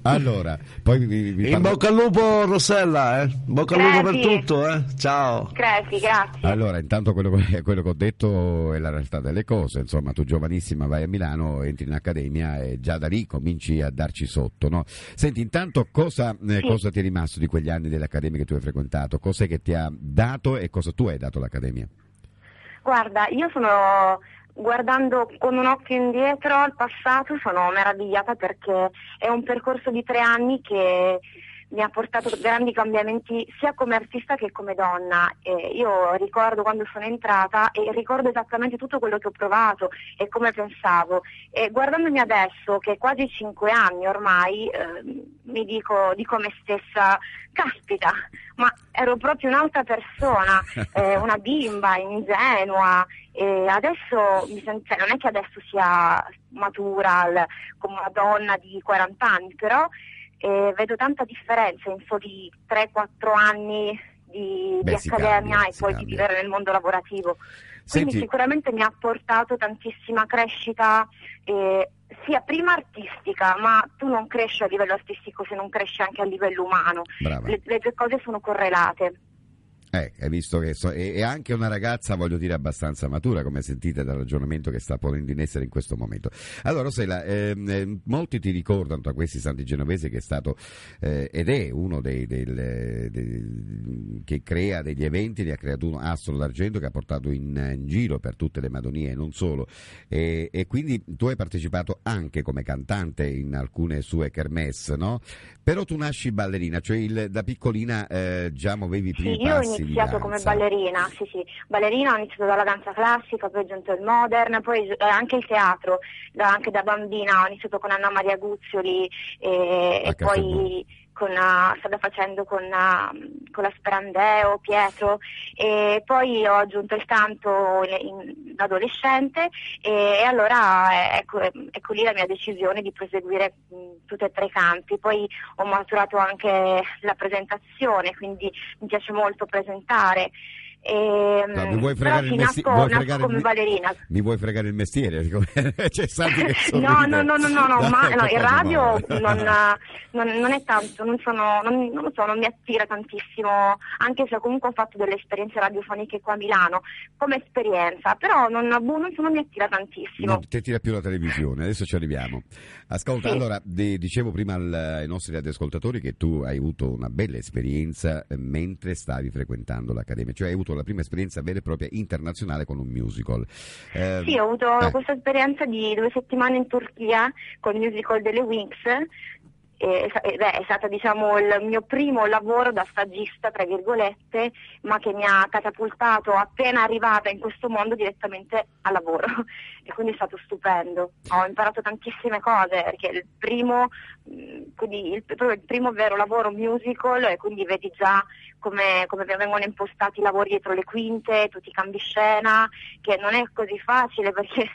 Allora, poi vi, vi In bocca al lupo Rossella, eh? In bocca al lupo per tutto, eh? Ciao. Crepi, grazie. Allora, intanto quello, che- quello che ho detto è la realtà delle cose, insomma, tu giovanissima vai a Milano, entri in accademia e già da lì cominci a darci sotto, no? Senti, intanto cosa, eh, Sì. cosa ti è rimasto di quegli anni dell'accademia che tu hai frequentato? Cos'è che ti ha dato e cosa tu hai dato all'accademia? Guarda, io sono guardando con un occhio indietro al passato sono meravigliata perché è un percorso di tre anni che mi ha portato grandi cambiamenti sia come artista che come donna. E io ricordo quando sono entrata e ricordo esattamente tutto quello che ho provato e come pensavo. E guardandomi adesso, che quasi cinque anni ormai, eh, mi dico, dico me stessa, caspita, ma ero proprio un'altra persona, eh, una bimba ingenua e adesso mi sento, cioè, non è che adesso sia matura come una donna di 40 anni, però eh, vedo tanta differenza in soli 3-4 anni di, Beh, di accademia cambia, e poi cambia. di vivere nel mondo lavorativo. Quindi Senti- sicuramente mi ha portato tantissima crescita, eh, sia prima artistica, ma tu non cresci a livello artistico se non cresci anche a livello umano. Le, le due cose sono correlate. Eh, hai visto che so- è, è anche una ragazza, voglio dire, abbastanza matura, come sentite dal ragionamento che sta ponendo in essere in questo momento. Allora, Rossella, ehm, eh, molti ti ricordano tra questi Santi Genovesi che è stato eh, ed è uno dei, del, dei- che crea degli eventi, ne ha creato uno Astro d'Argento che ha portato in, in giro per tutte le Madonie e non solo. E, e quindi tu hai partecipato anche come cantante in alcune sue kermesse, no? Però tu nasci ballerina, cioè il- da piccolina eh, già muovevi i Sì, primi ho passi. Iniziato come ballerina, sì sì, ballerina ho iniziato dalla danza classica, poi ho aggiunto il modern, poi eh, anche il teatro, da- anche da bambina ho iniziato con Anna Maria Guzzoli e, A e poi con, eh, stavo facendo con, eh, con la Sperandeo, Pietro e poi ho aggiunto il canto in, in- adolescente e, e allora eh, ecco, ecco lì la mia decisione di proseguire mh, tutti e tre i canti. Poi ho maturato anche la presentazione, quindi mi piace molto presentare. E, Ma mh, mi vuoi fregare il mesti- nasco, vuoi fregare il. Mi vuoi fregare il mestiere? No, no, no, no, no, no, ma no, il radio no. non, non- non è tanto, non sono, non, non lo so, non mi attira tantissimo, anche se comunque ho fatto delle esperienze radiofoniche qua a Milano come esperienza, però non, boh, non, non mi attira tantissimo. No, ti tira più la televisione, adesso ci arriviamo. Ascolta, Sì. allora, di- dicevo prima al- ai nostri radioascoltatori che tu hai avuto una bella esperienza mentre stavi frequentando l'accademia, cioè hai avuto la prima esperienza vera e propria internazionale con un musical. Eh, Sì, ho avuto eh, questa esperienza di due settimane in Turchia con il musical delle Wings. Ed è stata diciamo il mio primo lavoro da stagista tra virgolette ma che mi ha catapultato appena arrivata in questo mondo direttamente al lavoro. E quindi è stato stupendo. Ho imparato tantissime cose perché il primo mh, quindi il, il primo vero lavoro musical e quindi vedi già come, come vengono impostati i lavori dietro le quinte tutti i cambi scena che non è così facile perché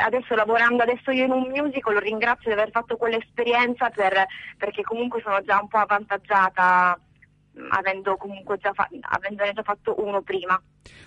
adesso lavorando adesso io in un musical ringrazio di aver fatto quell'esperienza per- perché comunque sono già un po' avvantaggiata avendo comunque già, fa- avendone già fatto uno prima.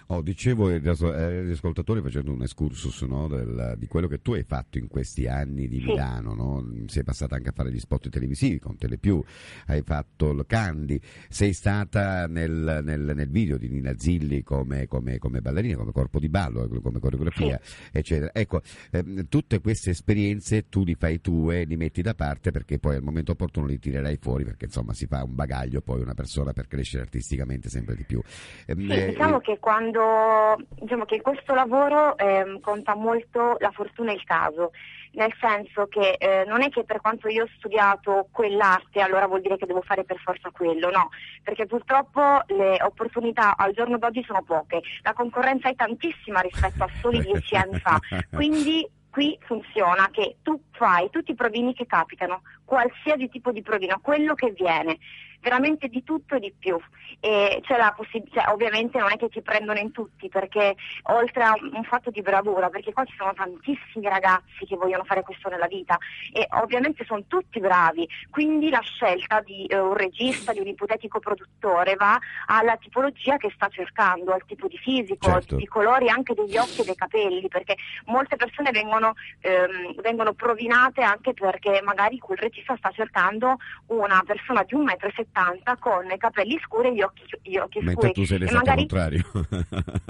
Oh, dicevo agli as- agli ascoltatori facendo un excursus no, del- di quello che tu hai fatto in questi anni di Sì. Milano, no? sei passata anche a fare gli spot televisivi con Telepiù, hai fatto il Candy, sei stata nel, nel- nel video di Nina Zilli come, come- come ballerina, come corpo di ballo, eh, come coreografia, eccetera. Ecco, ehm, tutte queste esperienze tu li fai tue, li metti da parte perché poi al momento opportuno li tirerai fuori perché insomma si fa un bagaglio poi una persona per crescere artisticamente sempre di più. Ehm, Sì, eh, diciamo che quando diciamo che in questo lavoro ehm, conta molto la fortuna e il caso, nel senso che eh, non è che per quanto io ho studiato quell'arte allora vuol dire che devo fare per forza quello, no, perché purtroppo le opportunità al giorno d'oggi sono poche, la concorrenza è tantissima rispetto a soli dieci anni fa, quindi qui funziona che tu fai tutti i provini che capitano, qualsiasi tipo di provino, quello che viene, veramente di tutto e di più. E c'è la possibilità, ovviamente non è che ti prendono in tutti, perché oltre a un fatto di bravura, perché qua ci sono tantissimi ragazzi che vogliono fare questo nella vita e ovviamente sono tutti bravi, quindi la scelta di eh, un regista, di un ipotetico produttore va alla tipologia che sta cercando, al tipo di fisico, Certo. di colori anche degli occhi e dei capelli, perché molte persone vengono, ehm, vengono provinate anche perché magari quel regista sta cercando una persona di 1,70 m con i capelli scuri e gli occhi, gli occhi Mentre scuri. tu sei l'esatto magari contrario.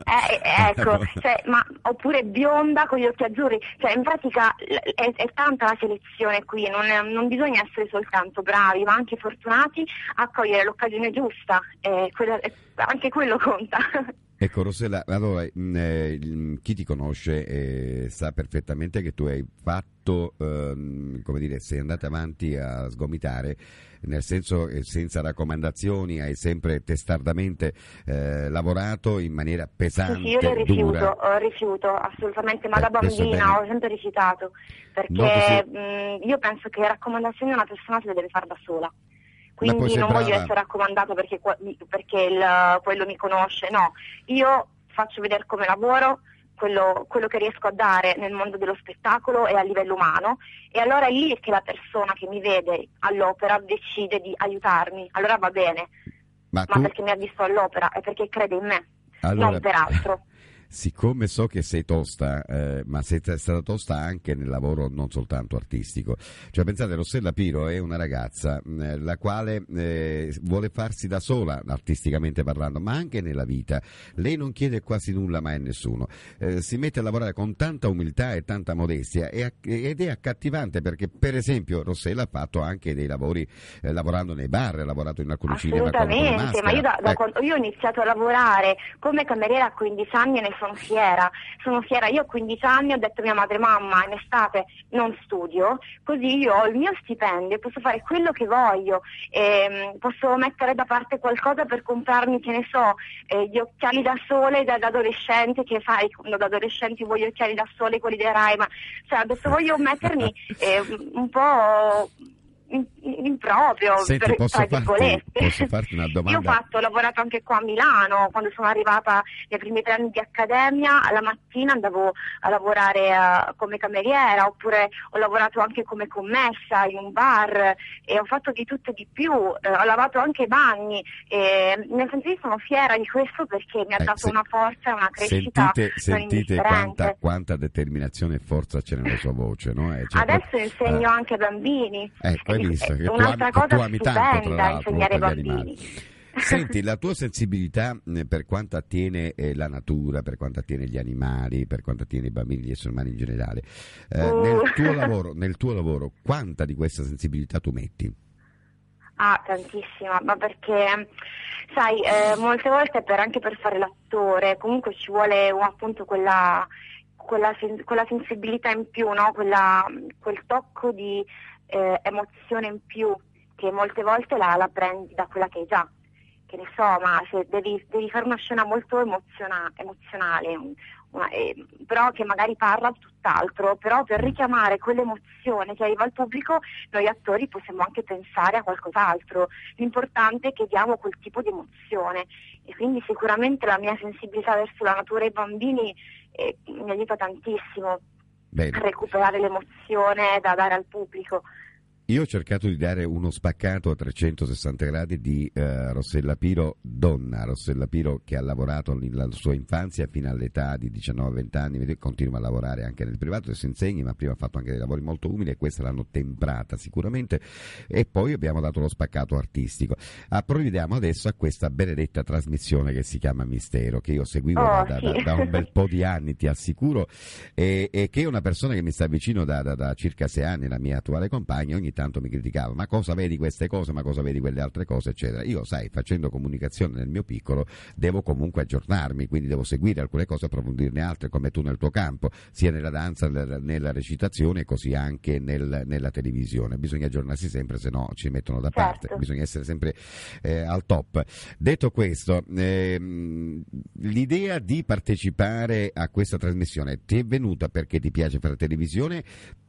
eh, eh, ecco, cioè, ma, oppure bionda con gli occhi azzurri, cioè in pratica è, è tanta la selezione qui, non, è- non bisogna essere soltanto bravi, ma anche fortunati a cogliere l'occasione giusta, eh, quella- anche quello conta. Ecco Rossella, allora mh, eh, il- chi ti conosce eh, sa perfettamente che tu hai fatto, ehm, come dire, sei andata avanti a sgomitare, nel senso che senza raccomandazioni hai sempre testardamente eh, lavorato in maniera Sì, pesante, sì, io le rifiuto, rifiuto assolutamente, ma Eh, da bambina ho sempre rifiutato, perché No, così- mh, io penso che le raccomandazioni una persona se le deve fare da sola. Quindi non voglio essere raccomandata perché, perché il- quello mi conosce, no, io faccio vedere come lavoro, quello, quello che riesco a dare nel mondo dello spettacolo e a livello umano. E allora è lì che la persona che mi vede all'opera decide di aiutarmi, allora va bene, Ma ma tu, perché mi ha visto all'opera? E perché crede in me, allora, non per altro. Siccome so che sei tosta, eh, ma sei stata tosta anche nel lavoro non soltanto artistico, cioè pensate Rossella Piro è una ragazza mh, la quale eh, vuole farsi da sola artisticamente parlando, ma anche nella vita. Lei non chiede quasi nulla mai a nessuno, Eh, si mette a lavorare con tanta umiltà e tanta modestia e ed è accattivante perché per esempio Rossella ha fatto anche dei lavori eh, lavorando nei bar, ha lavorato in alcuni cinema con, con la Assolutamente, ma io, da- da quando- io ho iniziato a lavorare come cameriera a 15 anni e ne sono fiera, sono fiera. Io a 15 anni ho detto a mia madre, mamma, in estate non studio, così io ho il mio stipendio, posso fare quello che voglio, ehm, posso mettere da parte qualcosa per comprarmi, che ne so, eh, gli occhiali da sole da, da adolescente, che fai quando da adolescenti vuoi gli occhiali da sole, quelli dei Rai, ma cioè, adesso voglio mettermi eh, un po' improprio, Senti, per, posso farti- posso farti una domanda? Io ho fatto, ho lavorato anche qua a Milano, quando sono arrivata nei primi tre anni di accademia, alla mattina andavo a lavorare eh, come cameriera, oppure ho lavorato anche come commessa in un bar e ho fatto di tutto e di più, eh, ho lavato anche i bagni, e nel senso io sono fiera di questo perché mi ha Eh, dato se- una forza e una crescita Sentite, sentite quanta, quanta determinazione e forza c'è nella sua voce, no? Eh, cioè, Adesso insegno eh, anche ai bambini. Ecco, È- è che tu un'altra ami- che cosa tu ami tanto, tra l'altro, per gli animali. Senti, la tua sensibilità eh, per quanto attiene eh, la natura, per quanto attiene gli animali, per quanto attiene i bambini, gli esseri umani in generale, eh, Uh. nel, tuo lavoro, nel tuo lavoro, quanta di questa sensibilità tu metti? Ah, tantissima, ma perché, sai, eh, molte volte per, anche per fare l'attore comunque ci vuole appunto quella, quella, sen- quella sensibilità in più, no? Quella- quel tocco di eh, emozione in più che molte volte la, la prendi da quella che hai già. Che ne so, ma se devi, devi fare una scena molto emoziona- emozionale, un- una- eh, però che magari parla di tutt'altro, però per richiamare quell'emozione che arriva al pubblico noi attori possiamo anche pensare a qualcos'altro. L'importante è che diamo quel tipo di emozione e quindi sicuramente la mia sensibilità verso la natura e i bambini eh, mi aiuta tantissimo Bene, recuperare l'emozione da dare al pubblico. Io ho cercato di dare uno spaccato a 360 gradi di eh, Rossella Piro, donna Rossella Piro che ha lavorato nella sua infanzia fino all'età di 19-20 anni, continua a lavorare anche nel privato e si insegna, ma prima ha fatto anche dei lavori molto umili e questa l'hanno temprata sicuramente e poi abbiamo dato lo spaccato artistico. Ah, provvediamo adesso a questa benedetta trasmissione che si chiama Mistero, che io seguivo Oh, da, sì. da- da un bel po' di anni, ti assicuro, e, e che è una persona che mi sta vicino da, da- da circa sei anni, la mia attuale compagna, ogni tanto mi criticava, ma cosa vedi queste cose, ma cosa vedi quelle altre cose, eccetera. Io, sai, facendo comunicazione nel mio piccolo, devo comunque aggiornarmi, quindi devo seguire alcune cose, approfondirne altre, come tu nel tuo campo, sia nella danza, nella, recitazione, così anche nel- nella televisione. Bisogna aggiornarsi sempre, se no ci mettono da Certo. parte, bisogna essere sempre eh, al top. Detto questo, ehm, l'idea di partecipare a questa trasmissione ti è venuta perché ti piace fare televisione,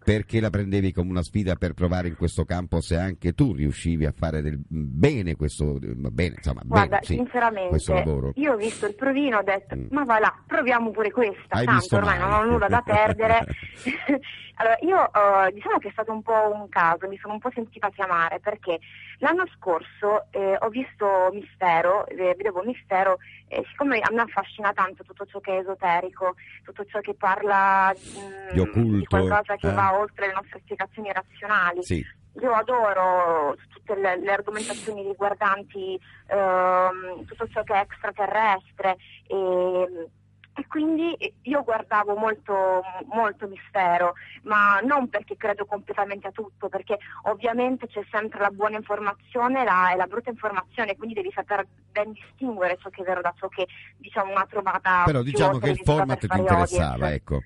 perché la prendevi come una sfida per provare in questo campo se anche tu riuscivi a fare del bene questo, bene, insomma, Guarda, bene, sì, sinceramente, questo lavoro. io ho visto il provino e ho detto, Mm. ma va là, proviamo pure questa, Hai tanto ormai male. non ho nulla da perdere. allora, io eh, diciamo che è stato un po' un caso, mi sono un po' sentita chiamare perché l'anno scorso eh, ho visto Mistero, eh, vedevo Mistero, e siccome a me affascina tanto tutto ciò che è esoterico, tutto ciò che parla mm, Di occulto, qualcosa che eh. va oltre le nostre spiegazioni razionali. Sì, Io adoro tutte le, le argomentazioni riguardanti ehm, tutto ciò che è extraterrestre e, e quindi io guardavo molto, molto mistero, ma non perché credo completamente a tutto, perché ovviamente c'è sempre la buona informazione e la, e la brutta informazione, quindi devi saper ben distinguere ciò che è vero da ciò che diciamo una trovata però diciamo che il format ti interessava, audience. ecco.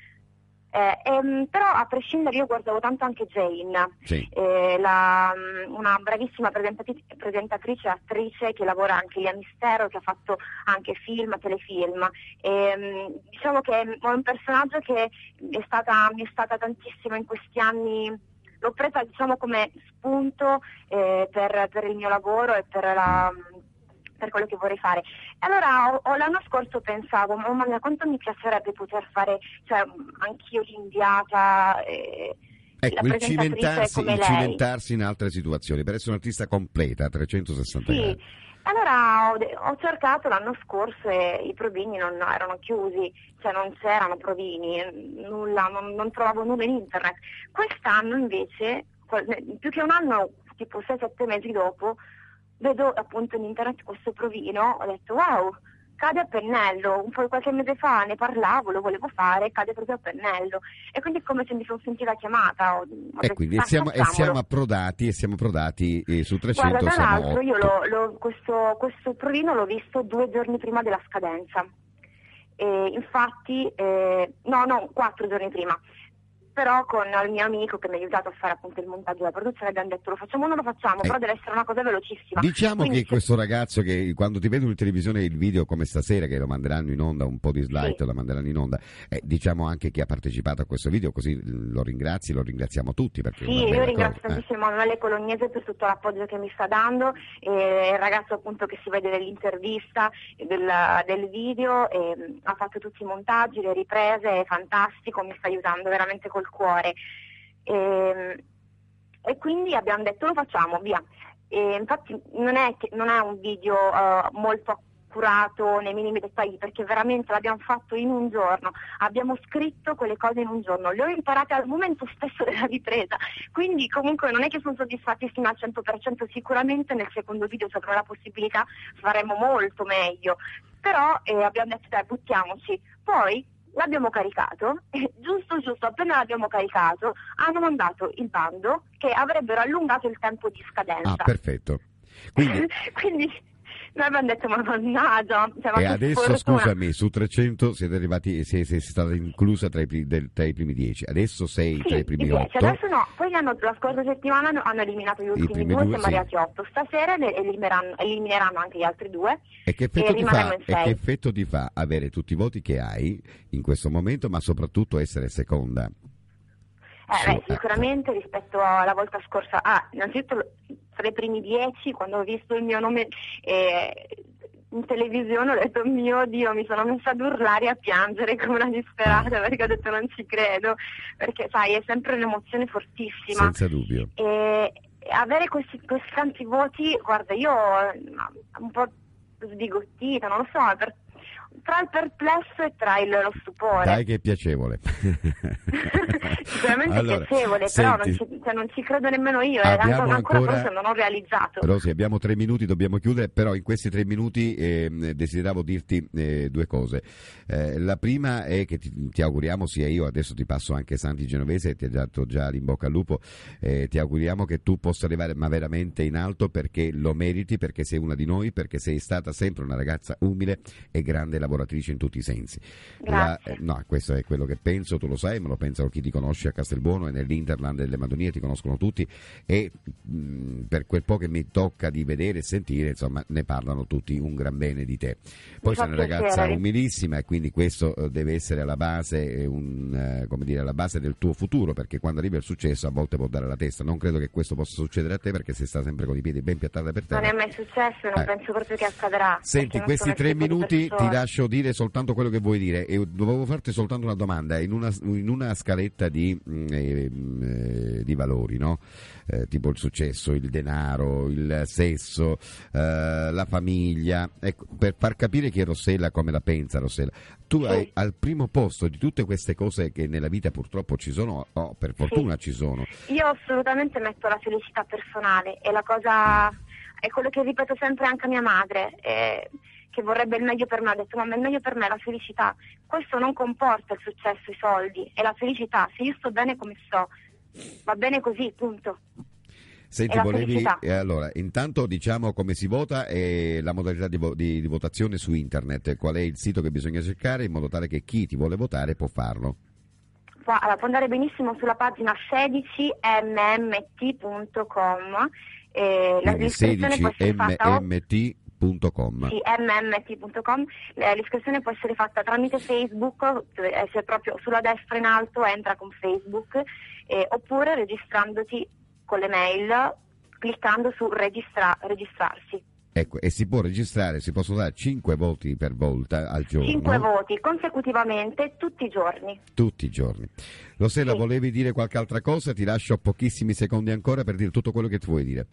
Eh, ehm, però a prescindere io guardavo tanto anche Jane, Sì. eh, la- mm, una bravissima presentatrice e attrice che lavora anche lì a Mistero, che ha fatto anche film, telefilm. E, mm, diciamo che è un personaggio che è stata, mi è stata tantissimo in questi anni. L'ho presa diciamo come spunto eh, per, per il mio lavoro e per la, per quello che vorrei fare. Allora ho- ho- l'anno scorso pensavo, mamma mia, quanto mi piacerebbe poter fare, cioè anch'io l'inviata. eh, Ecco, il cimentarsi, il cimentarsi in altre situazioni, per essere un artista completa a 360 Sì, gradi. allora ho, ho cercato l'anno scorso e i provini non erano chiusi, cioè non c'erano provini, nulla, non, non trovavo nulla in internet. Quest'anno invece, più che un anno, tipo 6-7 mesi dopo, vedo appunto in internet questo provino, ho detto wow, cade a pennello, un po' qualche mese fa ne parlavo, lo volevo fare, cade proprio a pennello. E quindi è come se mi sono sentita chiamata. Ho, ho E quindi "Ah, e siamo, e facciamolo." siamo approdati, e siamo approdati eh, su 300 Guarda, tra l'altro io 8. lo- lo- questo, questo provino l'ho visto due giorni prima della scadenza E infatti, eh, no, no, quattro giorni prima. Però con il mio amico che mi ha aiutato a fare appunto il montaggio della produzione abbiamo detto lo facciamo o non lo facciamo, Eh. però deve essere una cosa velocissima. Diciamo Quindi che questo ragazzo che quando ti vedono in televisione il video come stasera che lo manderanno in onda, un po' di slide Sì. lo manderanno in onda, eh, diciamo anche che ha partecipato a questo video così lo ringrazi, lo ringraziamo tutti perché Sì, io ringrazio cosa, eh. tantissimo Emanuele Colognese per tutto l'appoggio che mi sta dando, e il ragazzo appunto che si vede nell'intervista del, del video, mh, ha fatto tutti i montaggi, le riprese, è fantastico, mi sta aiutando veramente col cuore. E, e quindi abbiamo detto lo facciamo, via. E infatti non è, che- non è un video eh, molto curato nei minimi dettagli perché veramente l'abbiamo fatto in un giorno, abbiamo scritto quelle cose in un giorno, le ho imparate al momento stesso della ripresa, quindi comunque non è che sono soddisfattissima al 100%, sicuramente nel secondo video se avrò la possibilità faremo molto meglio, però eh, abbiamo detto dai buttiamoci, poi l'abbiamo caricato e giusto giusto appena l'abbiamo caricato hanno mandato il bando che avrebbero allungato il tempo di scadenza. Ah, perfetto. Quindi, Quindi noi abbiamo detto ma mannaggia, cioè, ma e adesso sfortuna. scusami, su 300 siete arrivati, sei, sei stata inclusa tra i, del- tra i primi 10, adesso sei Sì, tra i primi i dieci. 8. Adesso no, poi hanno- la scorsa settimana hanno, hanno eliminato gli ultimi due, due, siamo arrivati a otto. Stasera ne elimineranno, elimineranno anche gli altri due. E che, effetto e ti fa, e che sei. effetto ti fa avere tutti i voti che hai in questo momento, ma soprattutto essere seconda? Eh, beh, eh. sicuramente rispetto alla volta scorsa. Ah, innanzitutto tra i primi dieci, quando ho visto il mio nome eh, in televisione, ho detto mio Dio, mi sono messa ad urlare e a piangere come una disperata perché ho detto non ci credo, perché sai, è sempre un'emozione fortissima. Senza dubbio. E avere questi, questi tanti voti, guarda, io eh, un po' sbigottita, non lo so, per- tra il perplesso e tra il, lo stupore. Dai che è piacevole. Sicuramente Allora, piacevole, però non senti, ci, cioè, non ci credo nemmeno io, e Abbiamo ancora, ancora forse non ho realizzato. Rosy, abbiamo tre minuti, dobbiamo chiudere, però in questi tre minuti ehm, desideravo dirti eh, due cose. Eh, la prima è che ti, ti auguriamo, sia io, adesso ti passo anche Santi Genovese, ti ha dato già l'in bocca al lupo, eh, ti auguriamo che tu possa arrivare ma veramente in alto perché lo meriti, perché sei una di noi, perché sei stata sempre una ragazza umile e grande lavoratrice in tutti i sensi. La- eh, no, questo è quello che penso, tu lo sai, ma lo pensano chi ti conosce a Castelbuono e nell'Interland delle Madonie, ti conoscono tutti e mh, per quel po' che mi tocca di vedere e sentire, insomma, ne parlano tutti un gran bene di te. Poi sei una ragazza umilissima e quindi questo eh, deve essere alla base, eh, un, eh, come dire, alla base del tuo futuro, perché quando arriva il successo a volte può dare la testa. Non credo che questo possa succedere a te perché sei sta sempre con i piedi ben piattati per Non terra. è mai successo non Eh. penso proprio che accadrà. Senti, non questi tre minuti ti persona. Lascio dire soltanto quello che vuoi dire e dovevo farti soltanto una domanda. In una, in una scaletta di, mm, eh, eh, di valori, no? Eh, tipo il successo, il denaro, il sesso, eh, la famiglia, ecco, per far capire chi è Rossella come la pensa Rossella, tu Sì. hai al primo posto di tutte queste cose che nella vita purtroppo ci sono, o per fortuna ci sono, Io assolutamente metto la felicità personale e la cosa è quello che ripeto sempre anche a mia madre, eh, che vorrebbe il meglio per me, ha detto ma il meglio per me è la felicità, questo non comporta il successo, i soldi, è la felicità, se io sto bene come sto, va bene così, punto. Senti, volevi, eh, allora, intanto diciamo come si vota e la modalità di, vo- di, di, votazione su internet, qual è il sito che bisogna cercare in modo tale che chi ti vuole votare può farlo. Può, allora, può andare benissimo sulla pagina 16mmt.com. Eh, la 16mmt mmt.com. Sì, mmt.com. L'iscrizione può essere fatta tramite Facebook, se proprio sulla destra in alto entra con Facebook, eh, oppure registrandoti con le mail, cliccando su registra- registrarsi. Ecco, e si può registrare, si possono dare 5 voti per volta al giorno. 5 voti consecutivamente tutti i giorni. Tutti i giorni. Rosella, sì. volevi dire qualche altra cosa? Ti lascio pochissimi secondi ancora per dire tutto quello che tu vuoi dire.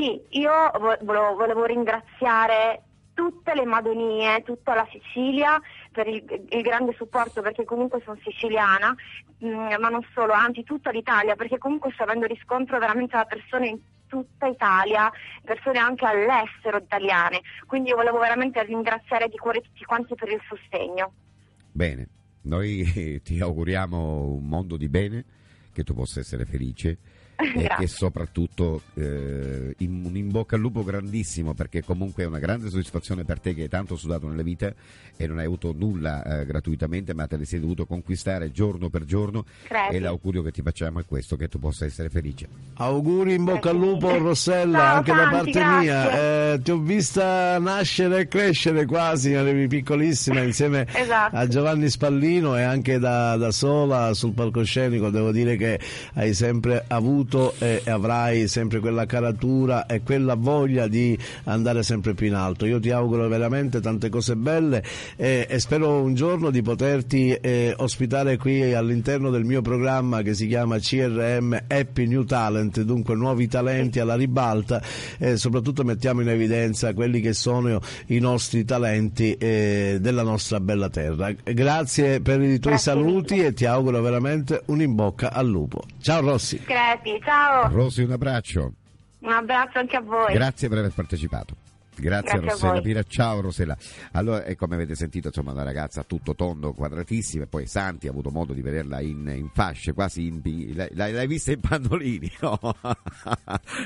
Sì, io vo- volevo, volevo ringraziare tutte le Madonie, tutta la Sicilia per il, il grande supporto perché comunque sono siciliana, mm, ma non solo, anzi tutta l'Italia perché comunque sto avendo riscontro veramente da persone in tutta Italia, persone anche all'estero italiane, quindi io volevo veramente ringraziare di cuore tutti quanti per il sostegno. Bene, noi ti auguriamo un mondo di bene, che tu possa essere felice e Grazie. che soprattutto eh, in- un in bocca al lupo grandissimo perché comunque è una grande soddisfazione per te che hai tanto sudato nella vita e non hai avuto nulla eh, gratuitamente ma te le sei dovuto conquistare giorno per giorno Grazie. e l'augurio che ti facciamo è questo, che tu possa essere felice. Auguri in bocca al lupo. Rossella, Ciao, anche da tanti, parte mia. grazie. Eh, ti ho vista nascere e crescere quasi, eri piccolissima insieme Esatto. a Giovanni Spallino e anche da, da sola sul palcoscenico. Devo dire che hai sempre avuto e avrai sempre quella caratura e quella voglia di andare sempre più in alto. Io ti auguro veramente tante cose belle e, e spero un giorno di poterti eh, ospitare qui all'interno del mio programma che si chiama CRM Happy New Talent, dunque nuovi talenti alla ribalta e soprattutto mettiamo in evidenza quelli che sono i nostri talenti eh, della nostra bella terra. Grazie per i tuoi Grazie saluti e ti auguro veramente un in bocca al lupo. Ciao Rossi. Grazie, ciao. Rosy, un abbraccio. Un abbraccio anche a voi. Grazie per aver partecipato. Grazie, Grazie Rossella. Pira, ciao Rossella. Allora, e come avete sentito, insomma, una ragazza tutto tondo, quadratissima, e poi Santi ha avuto modo di vederla in, in fasce, quasi in, l'hai, l'hai vista in pannolini? No.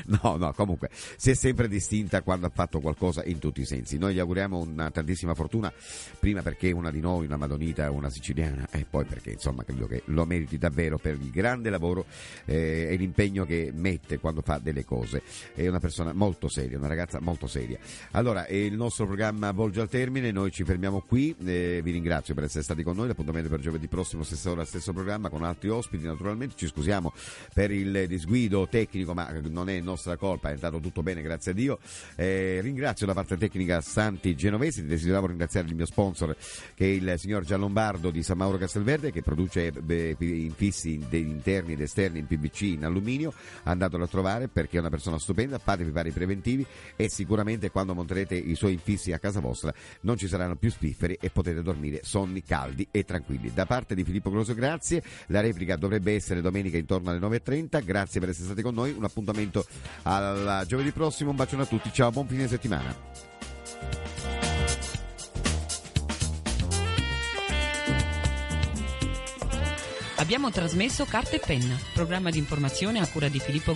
no, no, comunque, si è sempre distinta quando ha fatto qualcosa in tutti i sensi. Noi gli auguriamo una tantissima fortuna, prima perché una di noi, una madonita, una siciliana, e poi perché, insomma, credo che lo meriti davvero per il grande lavoro eh, e l'impegno che mette quando fa delle cose. È una persona molto seria, una ragazza molto seria. Allora, eh, il nostro programma volge al termine, noi ci fermiamo qui, eh, vi ringrazio per essere stati con noi, l'appuntamento per giovedì prossimo, stessa ora, stesso programma, con altri ospiti naturalmente, ci scusiamo per il disguido tecnico, ma non è nostra colpa, è andato tutto bene, grazie a Dio. Eh, ringrazio la parte tecnica Santi Genovesi, desideravo ringraziare il mio sponsor che è il signor Gianlombardo di San Mauro Castelverde che produce infissi interni ed esterni in PVC in alluminio, andatelo a trovare perché è una persona stupenda, fatevi fare i preventivi e sicuramente quando monterete i suoi infissi a casa vostra non ci saranno più spifferi e potete dormire sonni caldi e tranquilli. Da parte di Filippo Grosso grazie, la replica dovrebbe essere domenica intorno alle 9.30, grazie per essere stati con noi, un appuntamento al giovedì prossimo, un bacione a tutti, ciao, buon fine settimana. Abbiamo trasmesso Carta e Penna, programma di informazione a cura di Filippo